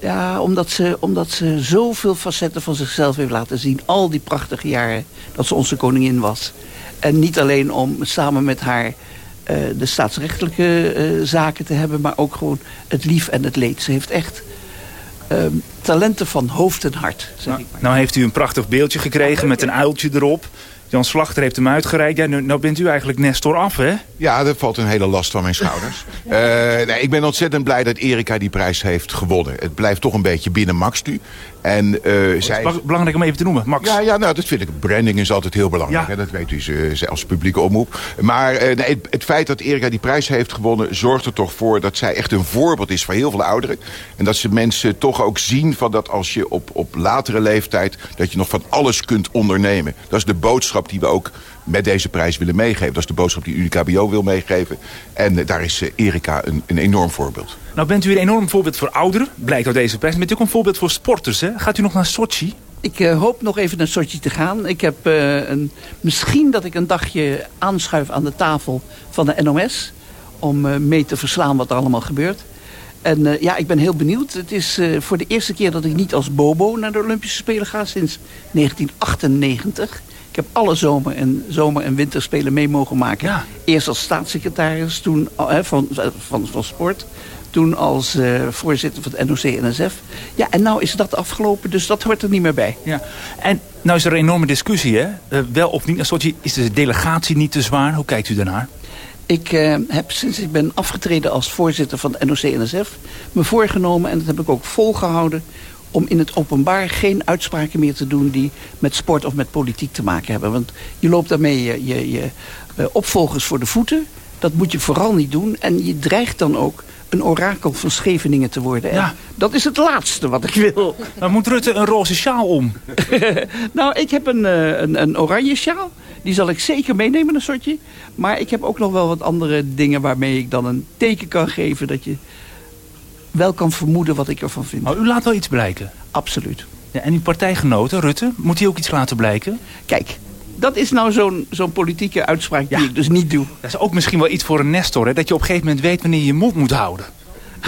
Ja, omdat ze, omdat ze zoveel facetten van zichzelf heeft laten zien. Al die prachtige jaren dat ze onze koningin was. En niet alleen om samen met haar eh, de staatsrechtelijke eh, zaken te hebben... maar ook gewoon het lief en het leed. Ze heeft echt ehm, talenten van hoofd en hart, zeg ik maar. Nou heeft u een prachtig beeldje gekregen met een uiltje erop. Jan Slachter heeft hem uitgereikt. Ja, nu, nou bent u eigenlijk Nestor af, hè? Ja, er valt een hele last van mijn schouders. Eh, nee, ik ben ontzettend blij dat Erika die prijs heeft gewonnen. Het blijft toch een beetje binnen Max nu. En, eh, zij... Het is belangrijk om even te noemen, Max. Ja, ja, nou, dat vind ik. Branding is altijd heel belangrijk. Hè? Dat weet u ze- als publieke omroep. Maar eh, nee, het, het feit dat Erika die prijs heeft gewonnen... zorgt er toch voor dat zij echt een voorbeeld is voor heel veel ouderen. En dat ze mensen toch ook zien van dat als je op, op latere leeftijd... dat je nog van alles kunt ondernemen. Dat is de boodschap die we ook met deze prijs willen meegeven. Dat is de boodschap die UniKBO wil meegeven. En eh, daar is eh, Erika een, een enorm voorbeeld. Nou bent u een enorm voorbeeld voor ouderen, blijkt uit deze prijs. Maar bent u ook een voorbeeld voor sporters, hè? Gaat u nog naar Sochi? Ik eh, hoop nog even naar Sochi te gaan. Ik heb eh, een, misschien dat ik een dagje aanschuif aan de tafel van de NOS... om eh, mee te verslaan wat er allemaal gebeurt. En eh, ja, ik ben heel benieuwd. Het is eh, voor de eerste keer dat ik niet als Bobo naar de Olympische Spelen ga sinds 1998. Ik heb alle zomer- en, zomer- en winterspelen mee mogen maken. Eerst als staatssecretaris, toen van, van, van sport. Toen als eh, voorzitter van het NOC-NSF. Ja, en nou is dat afgelopen, dus dat hoort er niet meer bij. Ja. En nou is er een enorme discussie, hè? Eh, wel of niet Sochi. Is de delegatie niet te zwaar? Hoe kijkt u daarnaar? Ik eh, heb sinds ik ben afgetreden als voorzitter van het NOC-NSF... me voorgenomen, en dat heb ik ook volgehouden... om in het openbaar geen uitspraken meer te doen... die met sport of met politiek te maken hebben. Want je loopt daarmee je, je, je eh, opvolgers voor de voeten. Dat moet je vooral niet doen. En je dreigt dan ook een orakel van Scheveningen te worden. En Dat is het laatste wat ik wil. Maar moet Rutte een roze sjaal om? nou, ik heb een, eh, een, een oranje sjaal. Die zal ik zeker meenemen, een soortje. Maar ik heb ook nog wel wat andere dingen waarmee ik dan een teken kan geven... dat je wel kan vermoeden wat ik ervan vind. Maar u laat wel iets blijken? Absoluut. Ja, en uw partijgenoten, Rutte, moet hij ook iets laten blijken? Kijk, dat is nou zo'n zo'n politieke uitspraak die ik dus niet doe. Dat is ook misschien wel iets voor een Nestor, hè? Dat je op een gegeven moment weet wanneer je je mond moet houden.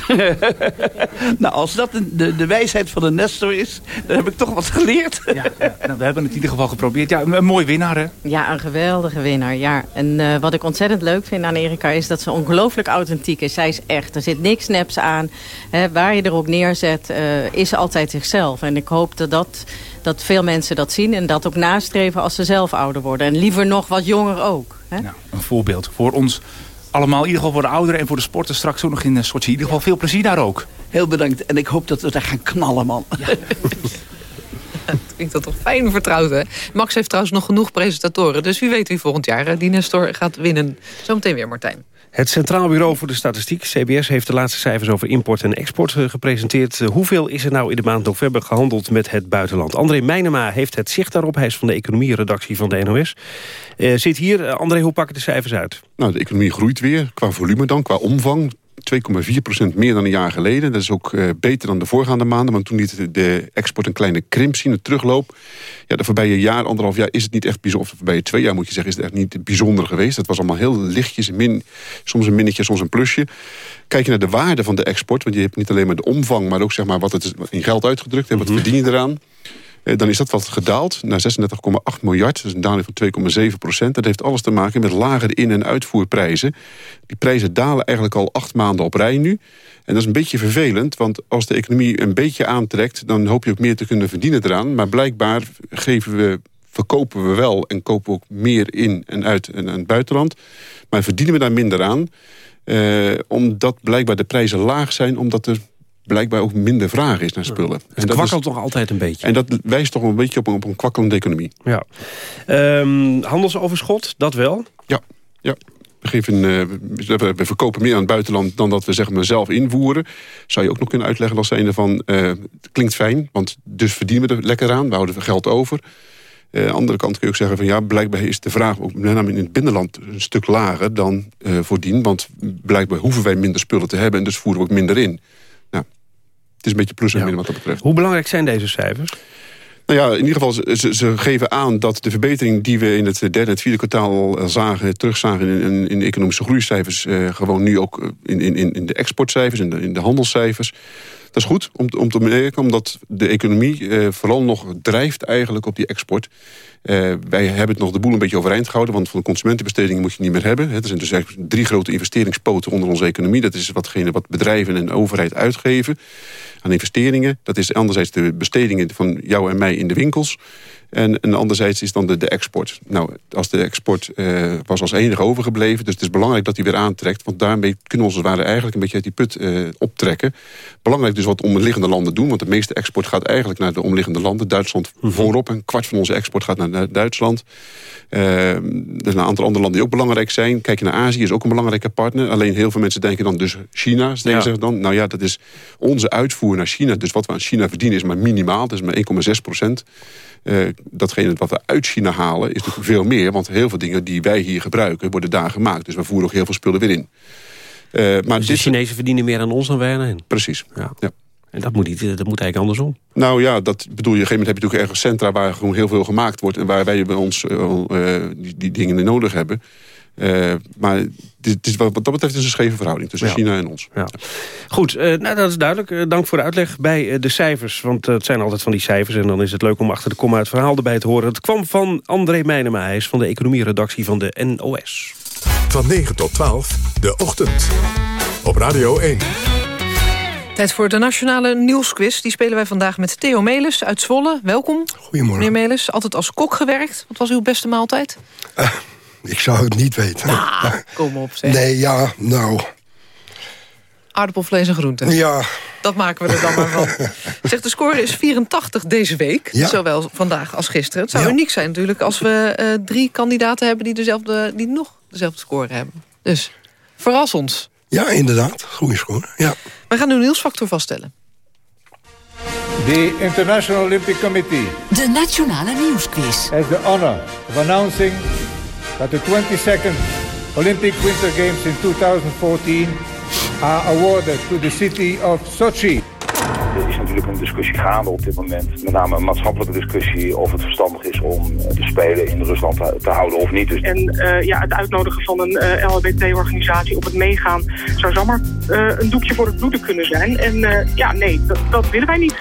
nou, als dat de, de, wijsheid van de Nestor is, dan heb ik toch wat geleerd. Ja, nou, we hebben het in ieder geval geprobeerd. Ja, een, een mooi winnaar, hè? Ja, een geweldige winnaar. Ja. En eh, wat ik ontzettend leuk vind aan Erika is dat ze ongelooflijk authentiek is. Zij is echt. Er zit niks neps aan. Hè, waar je er ook neerzet, eh, is ze altijd zichzelf. En ik hoop dat, dat, dat veel mensen dat zien en dat ook nastreven als ze zelf ouder worden. En liever nog wat jonger ook. Hè? Een voorbeeld voor ons allemaal. In ieder geval voor de ouderen en voor de sporters straks ook nog in Sochi. In ieder geval veel plezier daar ook. Heel bedankt. En ik hoop dat we daar gaan knallen, man. Klinkt dat toch fijn vertrouwd, hè? Max heeft trouwens nog genoeg presentatoren. Dus wie weet wie volgend jaar eh, die Nestor gaat winnen. Zometeen weer, Martijn. Het Centraal Bureau voor de Statistiek, CBS, heeft de laatste cijfers over import en export eh, gepresenteerd. Eh, Hoeveel is er nou in de maand november gehandeld met het buitenland? André Meijnema heeft het zicht daarop. Hij is van de economieredactie van de NOS. Eh, zit hier. André, hoe pakken de cijfers uit? Nou, de economie groeit weer, qua volume dan, qua omvang. 2,4% meer dan een jaar geleden. Dat is ook uh, beter dan de voorgaande maanden. Want toen liet de export een kleine krimp zien, een terugloop. Ja, de voorbije jaar, anderhalf jaar, is het niet echt bijzonder. Of de voorbije twee jaar moet je zeggen, is het echt niet bijzonder geweest. Het was allemaal heel lichtjes, min, soms een minnetje, soms een plusje. Kijk je naar de waarde van de export, want je hebt niet alleen maar de omvang... maar ook zeg maar, wat het is in geld uitgedrukt en wat verdien je eraan... Eh, dan is dat wat gedaald naar 36,8 miljard. Is een daling van 2,7 procent. Dat heeft alles te maken met lagere in- en uitvoerprijzen. Die prijzen dalen eigenlijk al acht maanden op rij nu. En dat is een beetje vervelend, want als de economie een beetje aantrekt... dan hoop je ook meer te kunnen verdienen eraan. Maar blijkbaar geven we, verkopen we wel en kopen we ook meer in en uit en aan het buitenland. Maar verdienen we daar minder aan... Eh, omdat blijkbaar de prijzen laag zijn, omdat er blijkbaar ook minder vraag is naar spullen. Het kwakkelt toch altijd een beetje. En dat wijst toch een beetje op een, op een kwakkelende economie. Ja. Um, handelsoverschot, dat wel? Ja, ja. We, geven, uh, we verkopen meer aan het buitenland dan dat we zeg maar, zelf invoeren. Zou je ook nog kunnen uitleggen als zijnde van... Uh, het klinkt fijn, want dus verdienen we er lekker aan. We houden geld over. Uh, de andere kant kun je ook zeggen van ja, blijkbaar is de vraag ook met name in het binnenland een stuk lager dan uh, voordien. Want blijkbaar hoeven wij minder spullen te hebben en dus voeren we ook minder in is een beetje plus en min wat dat betreft. Hoe belangrijk zijn deze cijfers? Nou ja, in ieder geval, ze, ze, geven aan dat de verbetering die we in het derde en het vierde kwartaal zagen, terugzagen in, in de economische groeicijfers, uh, gewoon nu ook in, in, in de exportcijfers, in de, in de handelscijfers. Dat is goed om, om te merken, omdat de economie uh, vooral nog drijft eigenlijk op die export. Uh, wij hebben het nog de boel een beetje overeind gehouden... want van de consumentenbestedingen moet je niet meer hebben. Er zijn dus eigenlijk drie grote investeringspoten onder onze economie. Dat is watgene wat bedrijven en overheid uitgeven aan investeringen. Dat is anderzijds de bestedingen van jou en mij in de winkels. En, en anderzijds is dan de, de export. Nou, als de export uh, was als enige overgebleven... dus het is belangrijk dat die weer aantrekt... want daarmee kunnen we onze waarde eigenlijk een beetje uit die put uh, optrekken. Belangrijk dus wat omliggende landen doen... want de meeste export gaat eigenlijk naar de omliggende landen. Duitsland mm -hmm. voorop, een kwart van onze export gaat naar Duitsland. Uh, er zijn een aantal andere landen die ook belangrijk zijn. Kijk je naar Azië, is ook een belangrijke partner. Alleen heel veel mensen denken dan dus China. Ze ja. zeggen dan, nou ja, dat is onze uitvoer naar China. Dus wat we aan China verdienen is maar minimaal. Dat is maar 1,6 procent. Uh, datgene wat we uit China halen is natuurlijk veel meer. Want heel veel dingen die wij hier gebruiken worden daar gemaakt. Dus we voeren ook heel veel spullen weer in. Uh, maar dus de Chinezen verdienen meer aan ons dan wij aan hen? Precies, ja. ja. En dat moet, niet, dat moet eigenlijk andersom. Nou ja, dat bedoel je. Op een gegeven moment heb je natuurlijk ergens centra... waar gewoon heel veel gemaakt wordt... en waar wij bij ons uh, die, die dingen nodig hebben. Uh, maar het is, wat dat betreft is een scheve verhouding tussen ja. China en ons. Ja. Goed, uh, nou, dat is duidelijk. Uh, dank voor de uitleg bij de cijfers. Want het zijn altijd van die cijfers. En dan is het leuk om achter de komma het verhaal erbij te horen. Het kwam van André Meijnema. Hij is van de economieredactie van de NOS. Van 9 tot 12, de ochtend. Op Radio 1. Tijd voor de nationale nieuwsquiz. Die spelen wij vandaag met Theo Melis uit Zwolle. Welkom. Goedemorgen. Meneer Melis, altijd als kok gewerkt. Wat was uw beste maaltijd? Ik zou het niet weten. Ah, kom op zeg. Nee, ja, nou... Aardappelvlees en groenten. Ja. Dat maken we er dan maar van. Zeg, de score is 84 deze week. Ja. Zowel vandaag als gisteren. Het zou Ja. uniek zijn natuurlijk als we uh, drie kandidaten hebben... die, dezelfde, die nog dezelfde score hebben. Dus verras ons. Ja, inderdaad. Goede score. Ja. We gaan uw nieuwsfactor vaststellen. The International Olympic Committee De Nationale Nieuwsquiz. has the honor of announcing that the 22nd Olympic Winter Games in 2014 are awarded to the city of Sochi. Er is natuurlijk een discussie gaande op dit moment. Met name een maatschappelijke discussie of het verstandig is om eh, de Spelen in Rusland te, te houden of niet. Dus En eh, ja, het uitnodigen van een eh, LHBT-organisatie op het meegaan... zou zomaar eh, een doekje voor het bloeden kunnen zijn. En eh, ja, nee, dat, dat willen wij niet.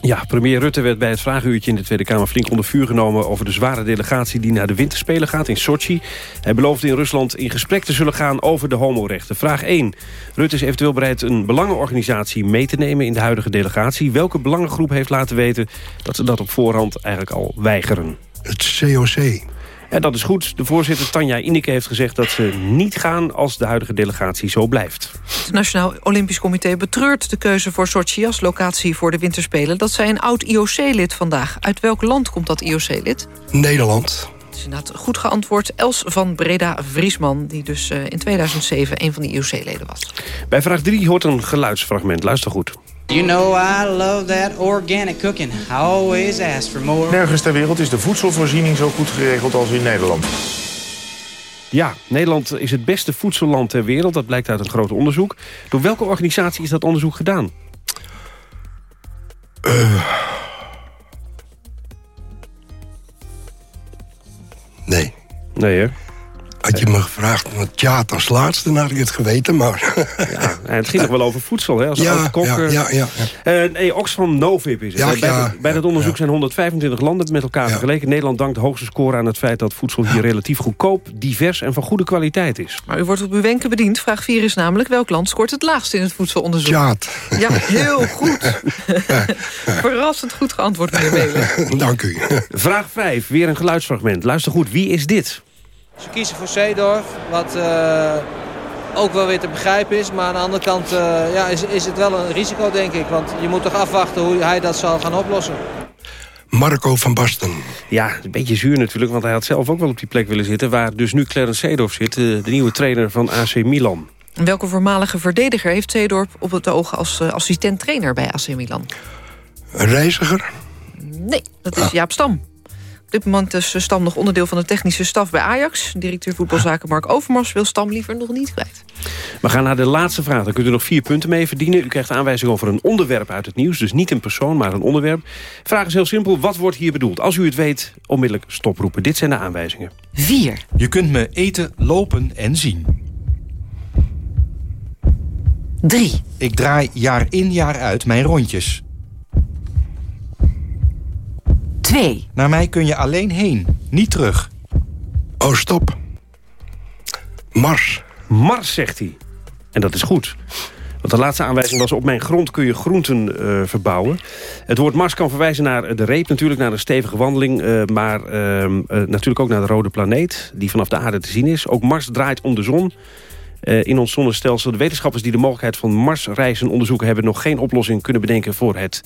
Ja, premier Rutte werd bij het vragenuurtje in de Tweede Kamer flink onder vuur genomen... over de zware delegatie die naar de winterspelen gaat in Sochi. Hij beloofde in Rusland in gesprek te zullen gaan over de homorechten. Vraag 1. Rutte is eventueel bereid een belangenorganisatie mee te nemen in de huidige delegatie. Welke belangengroep heeft laten weten dat ze dat op voorhand eigenlijk al weigeren? Het COC. En dat is goed. De voorzitter Tanja Ineke heeft gezegd dat ze niet gaan als de huidige delegatie zo blijft. Het Nationaal Olympisch Comité betreurt de keuze voor Sochi... als locatie voor de winterspelen. Dat zei een oud IOC-lid vandaag. Uit welk land komt dat IOC-lid? Nederland. Het is inderdaad goed geantwoord. Els van Breda-Vriesman, die dus uh, in 2007 een van de IOC-leden was. Bij vraag 3 hoort een geluidsfragment. Luister goed. You know I love that organic cooking. I always ask for more. Nergens ter wereld is de voedselvoorziening zo goed geregeld als in Nederland. Ja, Nederland is het beste voedselland ter wereld. Dat blijkt uit een groot onderzoek. Door welke organisatie is dat onderzoek gedaan? Nee. Nee, hè? Had je me gevraagd met Tjaat als laatste, dan had ik het geweten, maar... Ja, en het ging nog wel over voedsel, hè? Als Ja, kok, ja, eh, ja, ja, eh, nee, Oxfam Novib is het. Ja, bij, ja, de- bij dat onderzoek zijn 125 landen met elkaar vergeleken. Nederland dankt de hoogste score aan het feit dat voedsel hier relatief goedkoop, divers en van goede kwaliteit is. Maar u wordt op uw wenken bediend. Vraag 4 is namelijk welk land scoort het laagst in het voedselonderzoek? Tjaat. Ja, heel goed. Verrassend goed geantwoord, meneer Belen. Dank u. Vraag 5, weer een geluidsfragment. Luister goed, wie is dit? Ze kiezen voor Zeedorf, wat eh, ook wel weer te begrijpen is. Maar aan de andere kant eh, ja, is, is het wel een risico, denk ik. Want je moet toch afwachten hoe hij dat zal gaan oplossen. Marco van Basten. Ja, een beetje zuur natuurlijk, want hij had zelf ook wel op die plek willen zitten... waar dus nu Clarence Seedorf zit, eh, de nieuwe trainer van AC Milan. Welke voormalige verdediger heeft Zeedorp op het oog als assistent-trainer bij AC Milan? Een reiziger? Nee, dat is Jaap Stam. Op dit moment is Stam nog onderdeel van de technische staf bij Ajax. Directeur voetbalzaken Mark Overmars wil Stam liever nog niet kwijt. We gaan naar de laatste vraag. Daar kunt u nog vier punten mee verdienen. U krijgt aanwijzing over een onderwerp uit het nieuws. Dus niet een persoon, maar een onderwerp. Vraag is heel simpel. Wat wordt hier bedoeld? Als u het weet, onmiddellijk stoproepen. Dit zijn de aanwijzingen. 4. Je kunt me eten, lopen en zien. 3. Ik draai jaar in jaar uit mijn rondjes. 2. Naar mij kun je alleen heen, niet terug. Oh, stop. Mars. Mars, zegt hij. En dat is goed. Want de laatste aanwijzing was... op mijn grond kun je groenten eh, verbouwen. Het woord Mars kan verwijzen naar de reep natuurlijk... naar een stevige wandeling... eh, maar ehm, eh, natuurlijk ook naar de rode planeet... die vanaf de aarde te zien is. Ook Mars draait om de zon... eh, in ons zonnestelsel. De wetenschappers die de mogelijkheid van Marsreizen onderzoeken... hebben nog geen oplossing kunnen bedenken voor het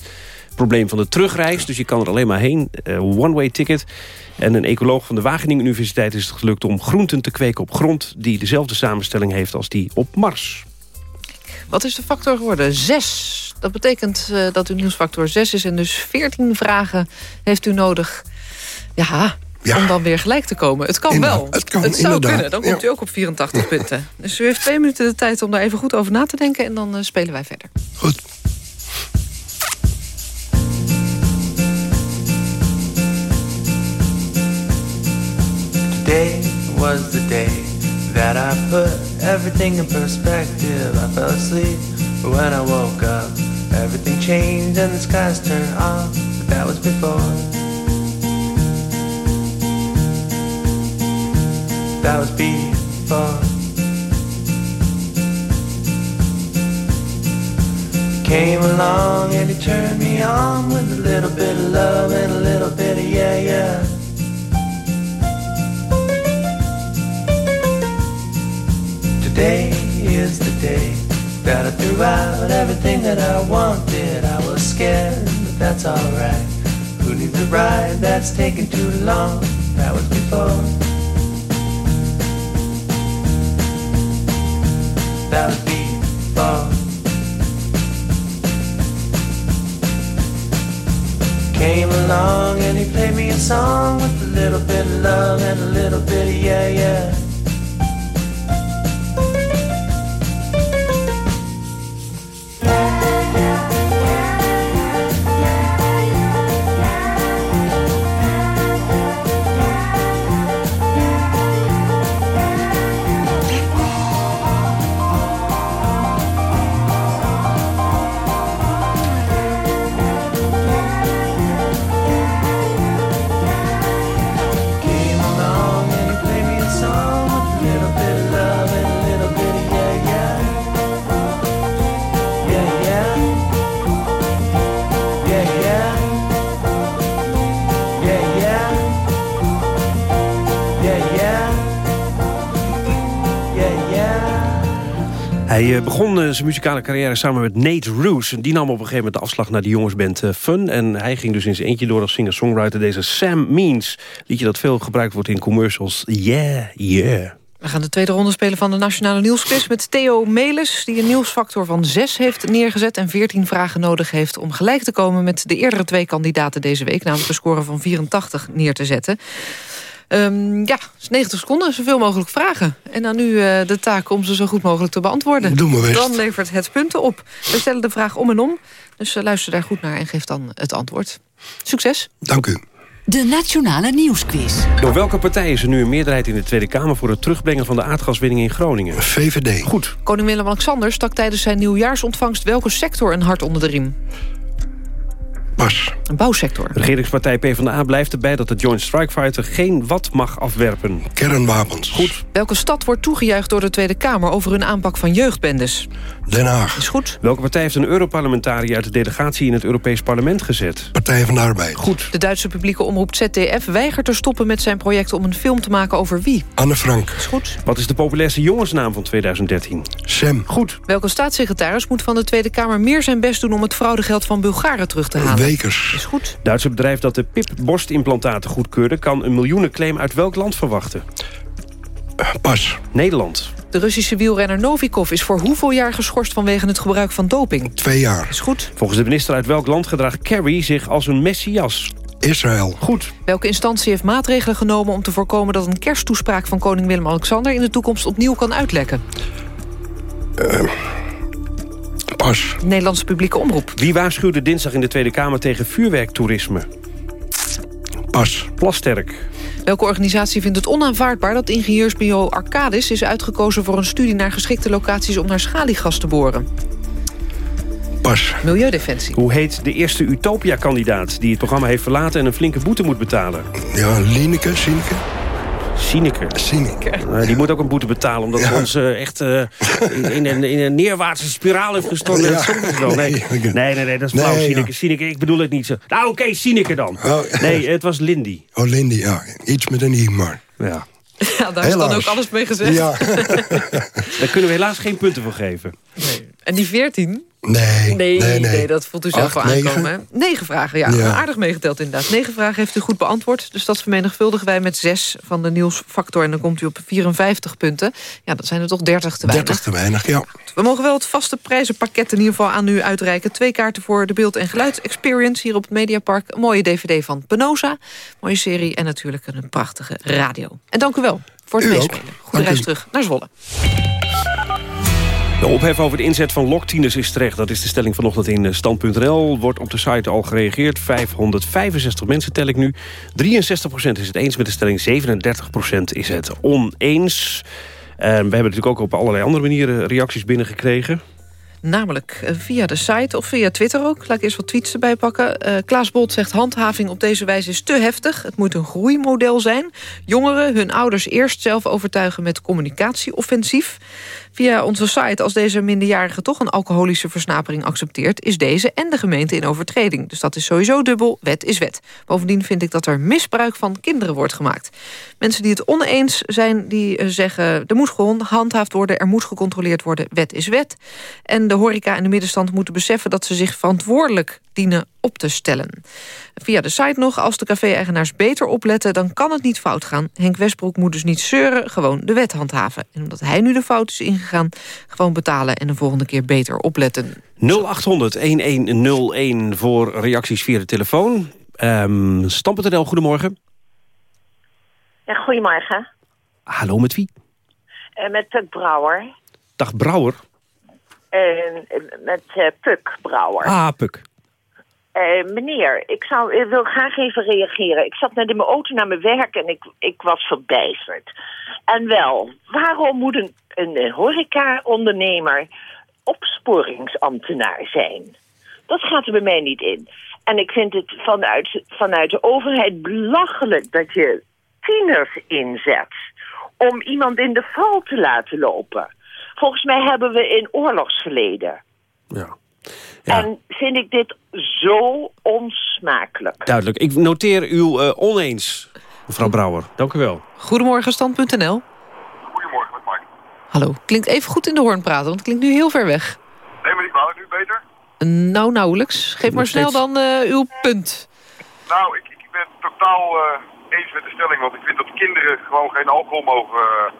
probleem van de terugreis. Dus je kan er alleen maar heen. Eh, One-way ticket. En een ecoloog van de Wageningen Universiteit is het gelukt om groenten te kweken op grond... die dezelfde samenstelling heeft als die op Mars. Wat is de factor geworden? 6. Dat betekent eh, dat uw nieuwsfactor 6 is en dus 14 vragen heeft u nodig. Ja, om dan weer gelijk te komen. Het kan Inderdaad, wel. het kan, zou inderdaad. kunnen. Dan komt Ja. u ook op 84 punten. Dus u heeft twee minuten de tijd om daar even goed over na te denken... en dan eh, spelen wij verder. Today was the day that I put everything in perspective. I fell asleep, but when I woke up, everything changed and the skies turned off. But that was before. That was before. Came along and he turned me on with a little bit of love and a little bit of yeah, yeah. Today is the day that I threw out everything that I wanted. I was scared, but that's alright. Who needs a ride that's taking too long? That was before. Was before. Came along and he played me a song with a little bit of love and a little bit of yeah, yeah. Hij eh, begon eh, zijn muzikale carrière samen met Nate Roos. Die nam op een gegeven moment de afslag naar de jongensband eh, Fun. En hij ging dus in zijn eentje door als singer-songwriter. Deze Sam Means, liedje dat veel gebruikt wordt in commercials. Yeah, yeah. We gaan de tweede ronde spelen van de Nationale Nieuwsquiz... met Theo Melis, die een nieuwsfactor van 6 heeft neergezet... en 14 vragen nodig heeft om gelijk te komen... met de eerdere twee kandidaten deze week... namelijk een score van 84 neer te zetten. Ehm, ja, 90 seconden, zoveel mogelijk vragen. En dan nu uh, de taak om ze zo goed mogelijk te beantwoorden. Doe maar best. Dan levert het punten op. We stellen de vraag om en om. Dus uh, luister daar goed naar en geef dan het antwoord. Succes. Dank u. De Nationale Nieuwsquiz. Door welke partij is er nu een meerderheid in de Tweede Kamer... voor het terugbrengen van de aardgaswinning in Groningen? VVD. Goed. Koning Willem-Alexander stak tijdens zijn nieuwjaarsontvangst... welke sector een hart onder de riem? Pas. Een bouwsector. De regeringspartij PvdA blijft erbij dat de Joint Strike Fighter geen wat mag afwerpen. Kernwapens. Goed. Welke stad wordt toegejuicht door de Tweede Kamer over hun aanpak van jeugdbendes? Den Haag. Is goed. Welke partij heeft een Europarlementariër uit de delegatie in het Europees Parlement gezet? Partij van de Arbeid. Goed. De Duitse publieke omroep ZDF weigert te stoppen met zijn project om een film te maken over wie? Anne Frank. Is goed. Wat is de populairste jongensnaam van 2013? Sam. Goed. Welke staatssecretaris moet van de Tweede Kamer meer zijn best doen om het fraudegeld van Bulgaren terug te halen? Wekers. Is goed. Duitse bedrijf dat de PIP-borstimplantaten goedkeurde... kan een miljoenenclaim uit welk land verwachten? Pas. Nederland. De Russische wielrenner Novikov is voor hoeveel jaar geschorst vanwege het gebruik van doping? Twee jaar. Is goed. Volgens de minister uit welk land gedraagt Kerry zich als een messias? Israël. Goed. Welke instantie heeft maatregelen genomen om te voorkomen dat een kersttoespraak van koning Willem-Alexander in de toekomst opnieuw kan uitlekken? Uh, pas. De Nederlandse publieke omroep. Wie waarschuwde dinsdag in de Tweede Kamer tegen vuurwerktoerisme? Pas. Plasterk. Welke organisatie vindt het onaanvaardbaar dat ingenieursbureau Arcadis is uitgekozen voor een studie naar geschikte locaties om naar schaliegas te boren? Pas. Milieudefensie. Hoe heet de eerste Utopia-kandidaat die het programma heeft verlaten en een flinke boete moet betalen? Ja, Lineke, Sineke. Sineke. Sineke. Uh, die moet ook een boete betalen, omdat ja. ze ons uh, echt uh, in, in, een, in, een, neerwaartse spiraal heeft gestort. Ja. Nee, nee, nee, nee, dat is flauw, nee, Sineke. Ja. Sineke. Ik bedoel het niet zo. Nou, oké, okay, Sineke dan. Oh, nee, het was Lindy. Oh, Lindy, ja. Iets met een i, maar. Ja. Ja, daar helaas. is dan ook alles mee gezegd. Ja. daar kunnen we helaas geen punten voor geven. Nee. En die 14? Nee, nee, nee, nee. dat voelt u zelf wel aankomen. Negen vragen, ja. ja. Aardig meegeteld inderdaad. Negen vragen heeft u goed beantwoord. Dus dat vermenigvuldigen wij met zes van de nieuwsfactor. En dan komt u op 54 punten. Ja, dat zijn er toch 30 te weinig. 30 te weinig, ja. We mogen wel het vaste prijzenpakket in ieder geval aan u uitreiken. Twee kaarten voor de beeld- en geluidsexperience hier op het Mediapark. Een mooie dvd van Penosa. Mooie serie en natuurlijk een prachtige radio. En dank u wel voor het u meespelen. Goede reis terug naar Zwolle. De ophef over de inzet van loktieners is terecht. Dat is de stelling vanochtend in stand.nl. Wordt op de site al gereageerd. 565 mensen tel ik nu. 63% is het eens met de stelling. 37% is het oneens. En we hebben natuurlijk ook op allerlei andere manieren reacties binnengekregen. Namelijk via de site of via Twitter ook. Laat ik eerst wat tweets erbij pakken. Uh, Klaas Bolt zegt handhaving op deze wijze is te heftig. Het moet een groeimodel zijn. Jongeren hun ouders eerst zelf overtuigen met communicatieoffensief. Via onze site, als deze minderjarige toch een alcoholische versnapering accepteert... is deze en de gemeente in overtreding. Dus dat is sowieso dubbel, wet is wet. Bovendien vind ik dat er misbruik van kinderen wordt gemaakt. Mensen die het oneens zijn, die zeggen... er moet gehandhaafd worden, er moet gecontroleerd worden, wet is wet. En de horeca en de middenstand moeten beseffen... dat ze zich verantwoordelijk dienen op te stellen. Via de site nog, als de café-eigenaars beter opletten... dan kan het niet fout gaan. Henk Westbroek moet dus niet zeuren, gewoon de wet handhaven. En omdat hij nu de fout is ingegaan, gewoon betalen... en de volgende keer beter opletten. 0800-1101 voor reacties via de telefoon. Um, Stam.nl, goedemorgen. Ja, goedemorgen. Hallo, met wie? Uh, met Puk Brouwer. Dag Brouwer. Uh, met uh, Puk Brouwer. Ah, Puk. Uh, meneer, ik, zou, ik wil graag even reageren. Ik zat net in mijn auto naar mijn werk en ik, ik was verbijsterd. En wel, waarom moet een, een horeca-ondernemer opsporingsambtenaar zijn? Dat gaat er bij mij niet in. En ik vind het vanuit, vanuit de overheid belachelijk dat je tieners inzet... om iemand in de val te laten lopen. Volgens mij hebben we in oorlogsverleden... Ja. Ja. En vind ik dit zo onsmakelijk. Duidelijk. Ik noteer uw uh, oneens, mevrouw Brouwer. Dank u wel. Goedemorgen, stand.nl. Hallo. Klinkt even goed in de hoorn praten, want het klinkt nu heel ver weg. Nee, maar ik wou het nu beter. Nou, nauwelijks. Geef maar snel dan uh, uw punt. Nou, ik, ik ben het totaal uh, eens met de stelling, want ik vind dat kinderen gewoon geen alcohol mogen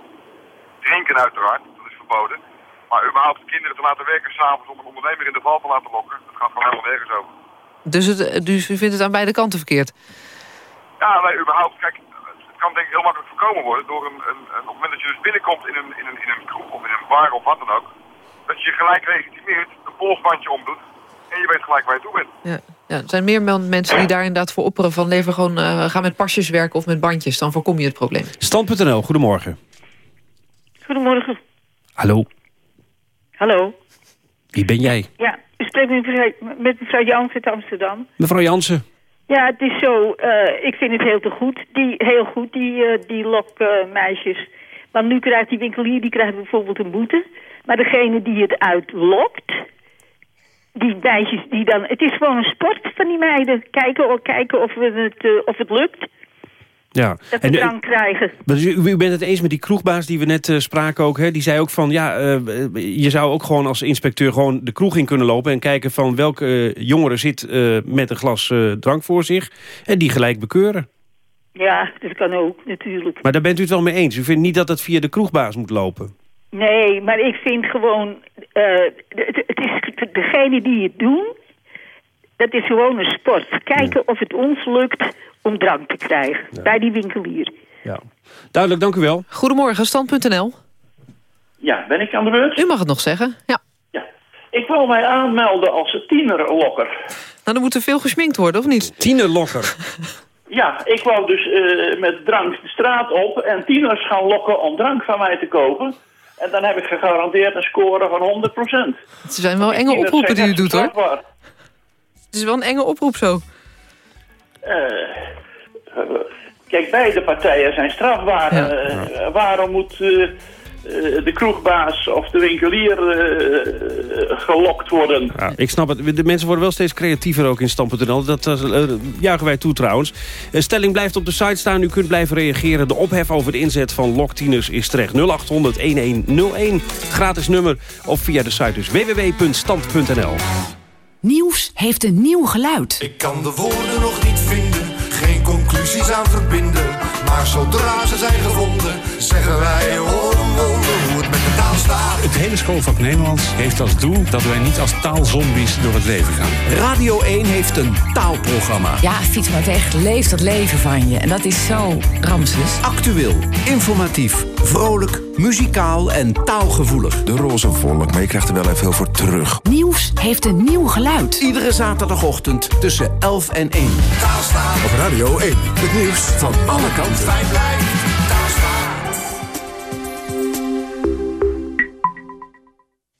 drinken uiteraard. Dat is verboden. Maar überhaupt kinderen te laten werken s'avonds om een ondernemer in de val te laten lokken, dat gaat gewoon helemaal nergens over. Dus, het, dus u vindt het aan beide kanten verkeerd? Ja, nee, überhaupt. Kijk, kan denk ik heel makkelijk voorkomen worden door een, een, een- op het moment dat je dus binnenkomt in een, in, een, in een kroeg of in een bar of wat dan ook, dat je je gelijk legitimeert, een polsbandje omdoet en je weet gelijk waar je toe bent. Ja. Ja, er zijn meer men- mensen die daar inderdaad voor opperen... van lever gewoon, eh, ga met pasjes werken of met bandjes. Dan voorkom je het probleem. Stand.nl, goedemorgen. Goedemorgen. Hallo, Hallo. wie ben jij? Ja, u spreekt met mevrouw, met mevrouw Jans uit Amsterdam. Mevrouw Jansen. Ja, het is zo. eh, ik vind het heel te goed. Die, heel goed, die, eh die lokmeisjes. maar nu krijgt die winkelier die krijgt bijvoorbeeld een boete. Maar degene die het uitlokt... Die meisjes die dan... Het is gewoon een sport van die meiden. Kijken, kijken of, het, eh, of het lukt. Ja. Dat we eh, drank krijgen. Dus u, u bent het eens met die kroegbaas die we net eh, spraken ook. Hè? Die zei ook van, ja, eh, je zou ook gewoon als inspecteur gewoon de kroeg in kunnen lopen... en kijken van welke jongere zit met een glas drank voor zich... en die gelijk bekeuren. Ja, dat kan ook natuurlijk. Maar daar bent u het wel mee eens. U vindt niet dat het via de kroegbaas moet lopen? Nee, maar ik vind gewoon... het, het is degene die het doen... Dat is gewoon een sport. Kijken of het ons lukt om drank te krijgen. Bij die winkelier. Ja. Duidelijk, dank u wel. Goedemorgen, stand.nl. Ja, ben ik aan de beurt? U mag het nog zeggen. Ja. Ik wil mij aanmelden als tienerlokker. Nou, dan moet er veel gesminkt worden, of niet? Tienerlokker. Ja, ik wou dus eh, met drank de straat op en tieners gaan lokken om drank van mij te kopen. En dan heb ik gegarandeerd een score van 100%. Het zijn wel enge oproepen die u doet, hoor. Het is wel een enge oproep zo. Eh, kijk, beide partijen zijn strafbaar. Eh, waarom moet eh, de kroegbaas of de winkelier eh, gelokt worden? Ja, ik snap het. De mensen worden wel steeds creatiever ook in Stam.nl. Dat uh, juichen wij toe trouwens. Uh, stelling blijft op de site staan. U kunt blijven reageren. De ophef over de inzet van loktieners is terecht. 0800-1101. Gratis nummer. Of via de site dus www.stand.nl. Nieuws heeft een nieuw geluid. Ik kan de woorden nog niet vinden, geen conclusies aan verbinden. Maar zodra ze zijn gevonden, zeggen wij hoor Het hele schoolvak Nederlands heeft als doel dat wij niet als taalzombies door het leven gaan. Radio 1 heeft een taalprogramma. Ja, fiets maar weg, leef dat leven van je. En dat is zo Ramses. Actueel, informatief, vrolijk, muzikaal en taalgevoelig. De roze volk, maar je krijgt er wel even heel voor terug. Nieuws heeft een nieuw geluid. Iedere zaterdagochtend tussen 11 en 1. Op Radio 1, het nieuws van alle kanten.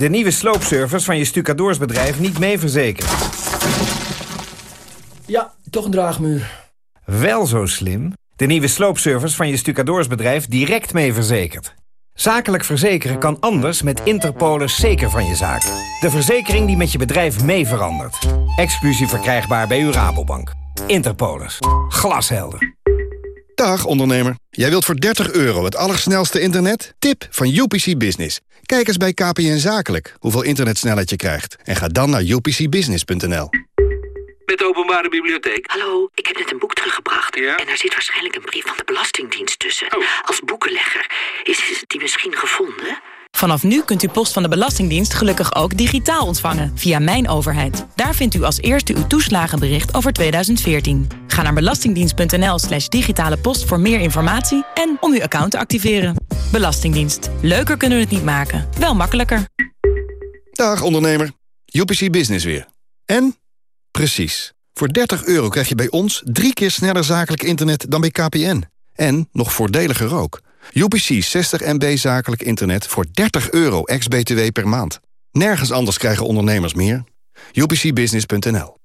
De nieuwe sloopservice van je stucadoorsbedrijf niet mee verzekerd. Ja, toch een draagmuur. Wel zo slim. De nieuwe sloopservice van je stucadoorsbedrijf direct mee verzekerd. Zakelijk verzekeren kan anders met Interpolis zeker van je zaak. De verzekering die met je bedrijf mee verandert. Exclusief verkrijgbaar bij uw Rabobank. Interpolis. Glashelder. Dag ondernemer. Jij wilt voor 30 euro het allersnelste internet? Tip van UPC Business. Kijk eens bij KPN Zakelijk hoeveel internetsnelheid je krijgt. En ga dan naar upcbusiness.nl. Met de openbare bibliotheek. Hallo, ik heb net een boek teruggebracht. Ja? En daar zit waarschijnlijk een brief van de Belastingdienst tussen. Als boekenlegger. Is die misschien gevonden? Vanaf nu kunt u post van de Belastingdienst gelukkig ook digitaal ontvangen via Mijn Overheid. Daar vindt u als eerste uw toeslagenbericht over 2014. Ga naar belastingdienst.nl slash digitale post voor meer informatie en om uw account te activeren. Belastingdienst. Leuker kunnen we het niet maken, wel makkelijker. Dag ondernemer. UPC Business weer. En? Precies. Voor 30 euro krijg je bij ons drie keer sneller zakelijk internet dan bij KPN. En nog voordeliger ook. UPC 60 MB zakelijk internet voor 30 euro ex-BTW per maand. Nergens anders krijgen ondernemers meer. UPCbusiness.nl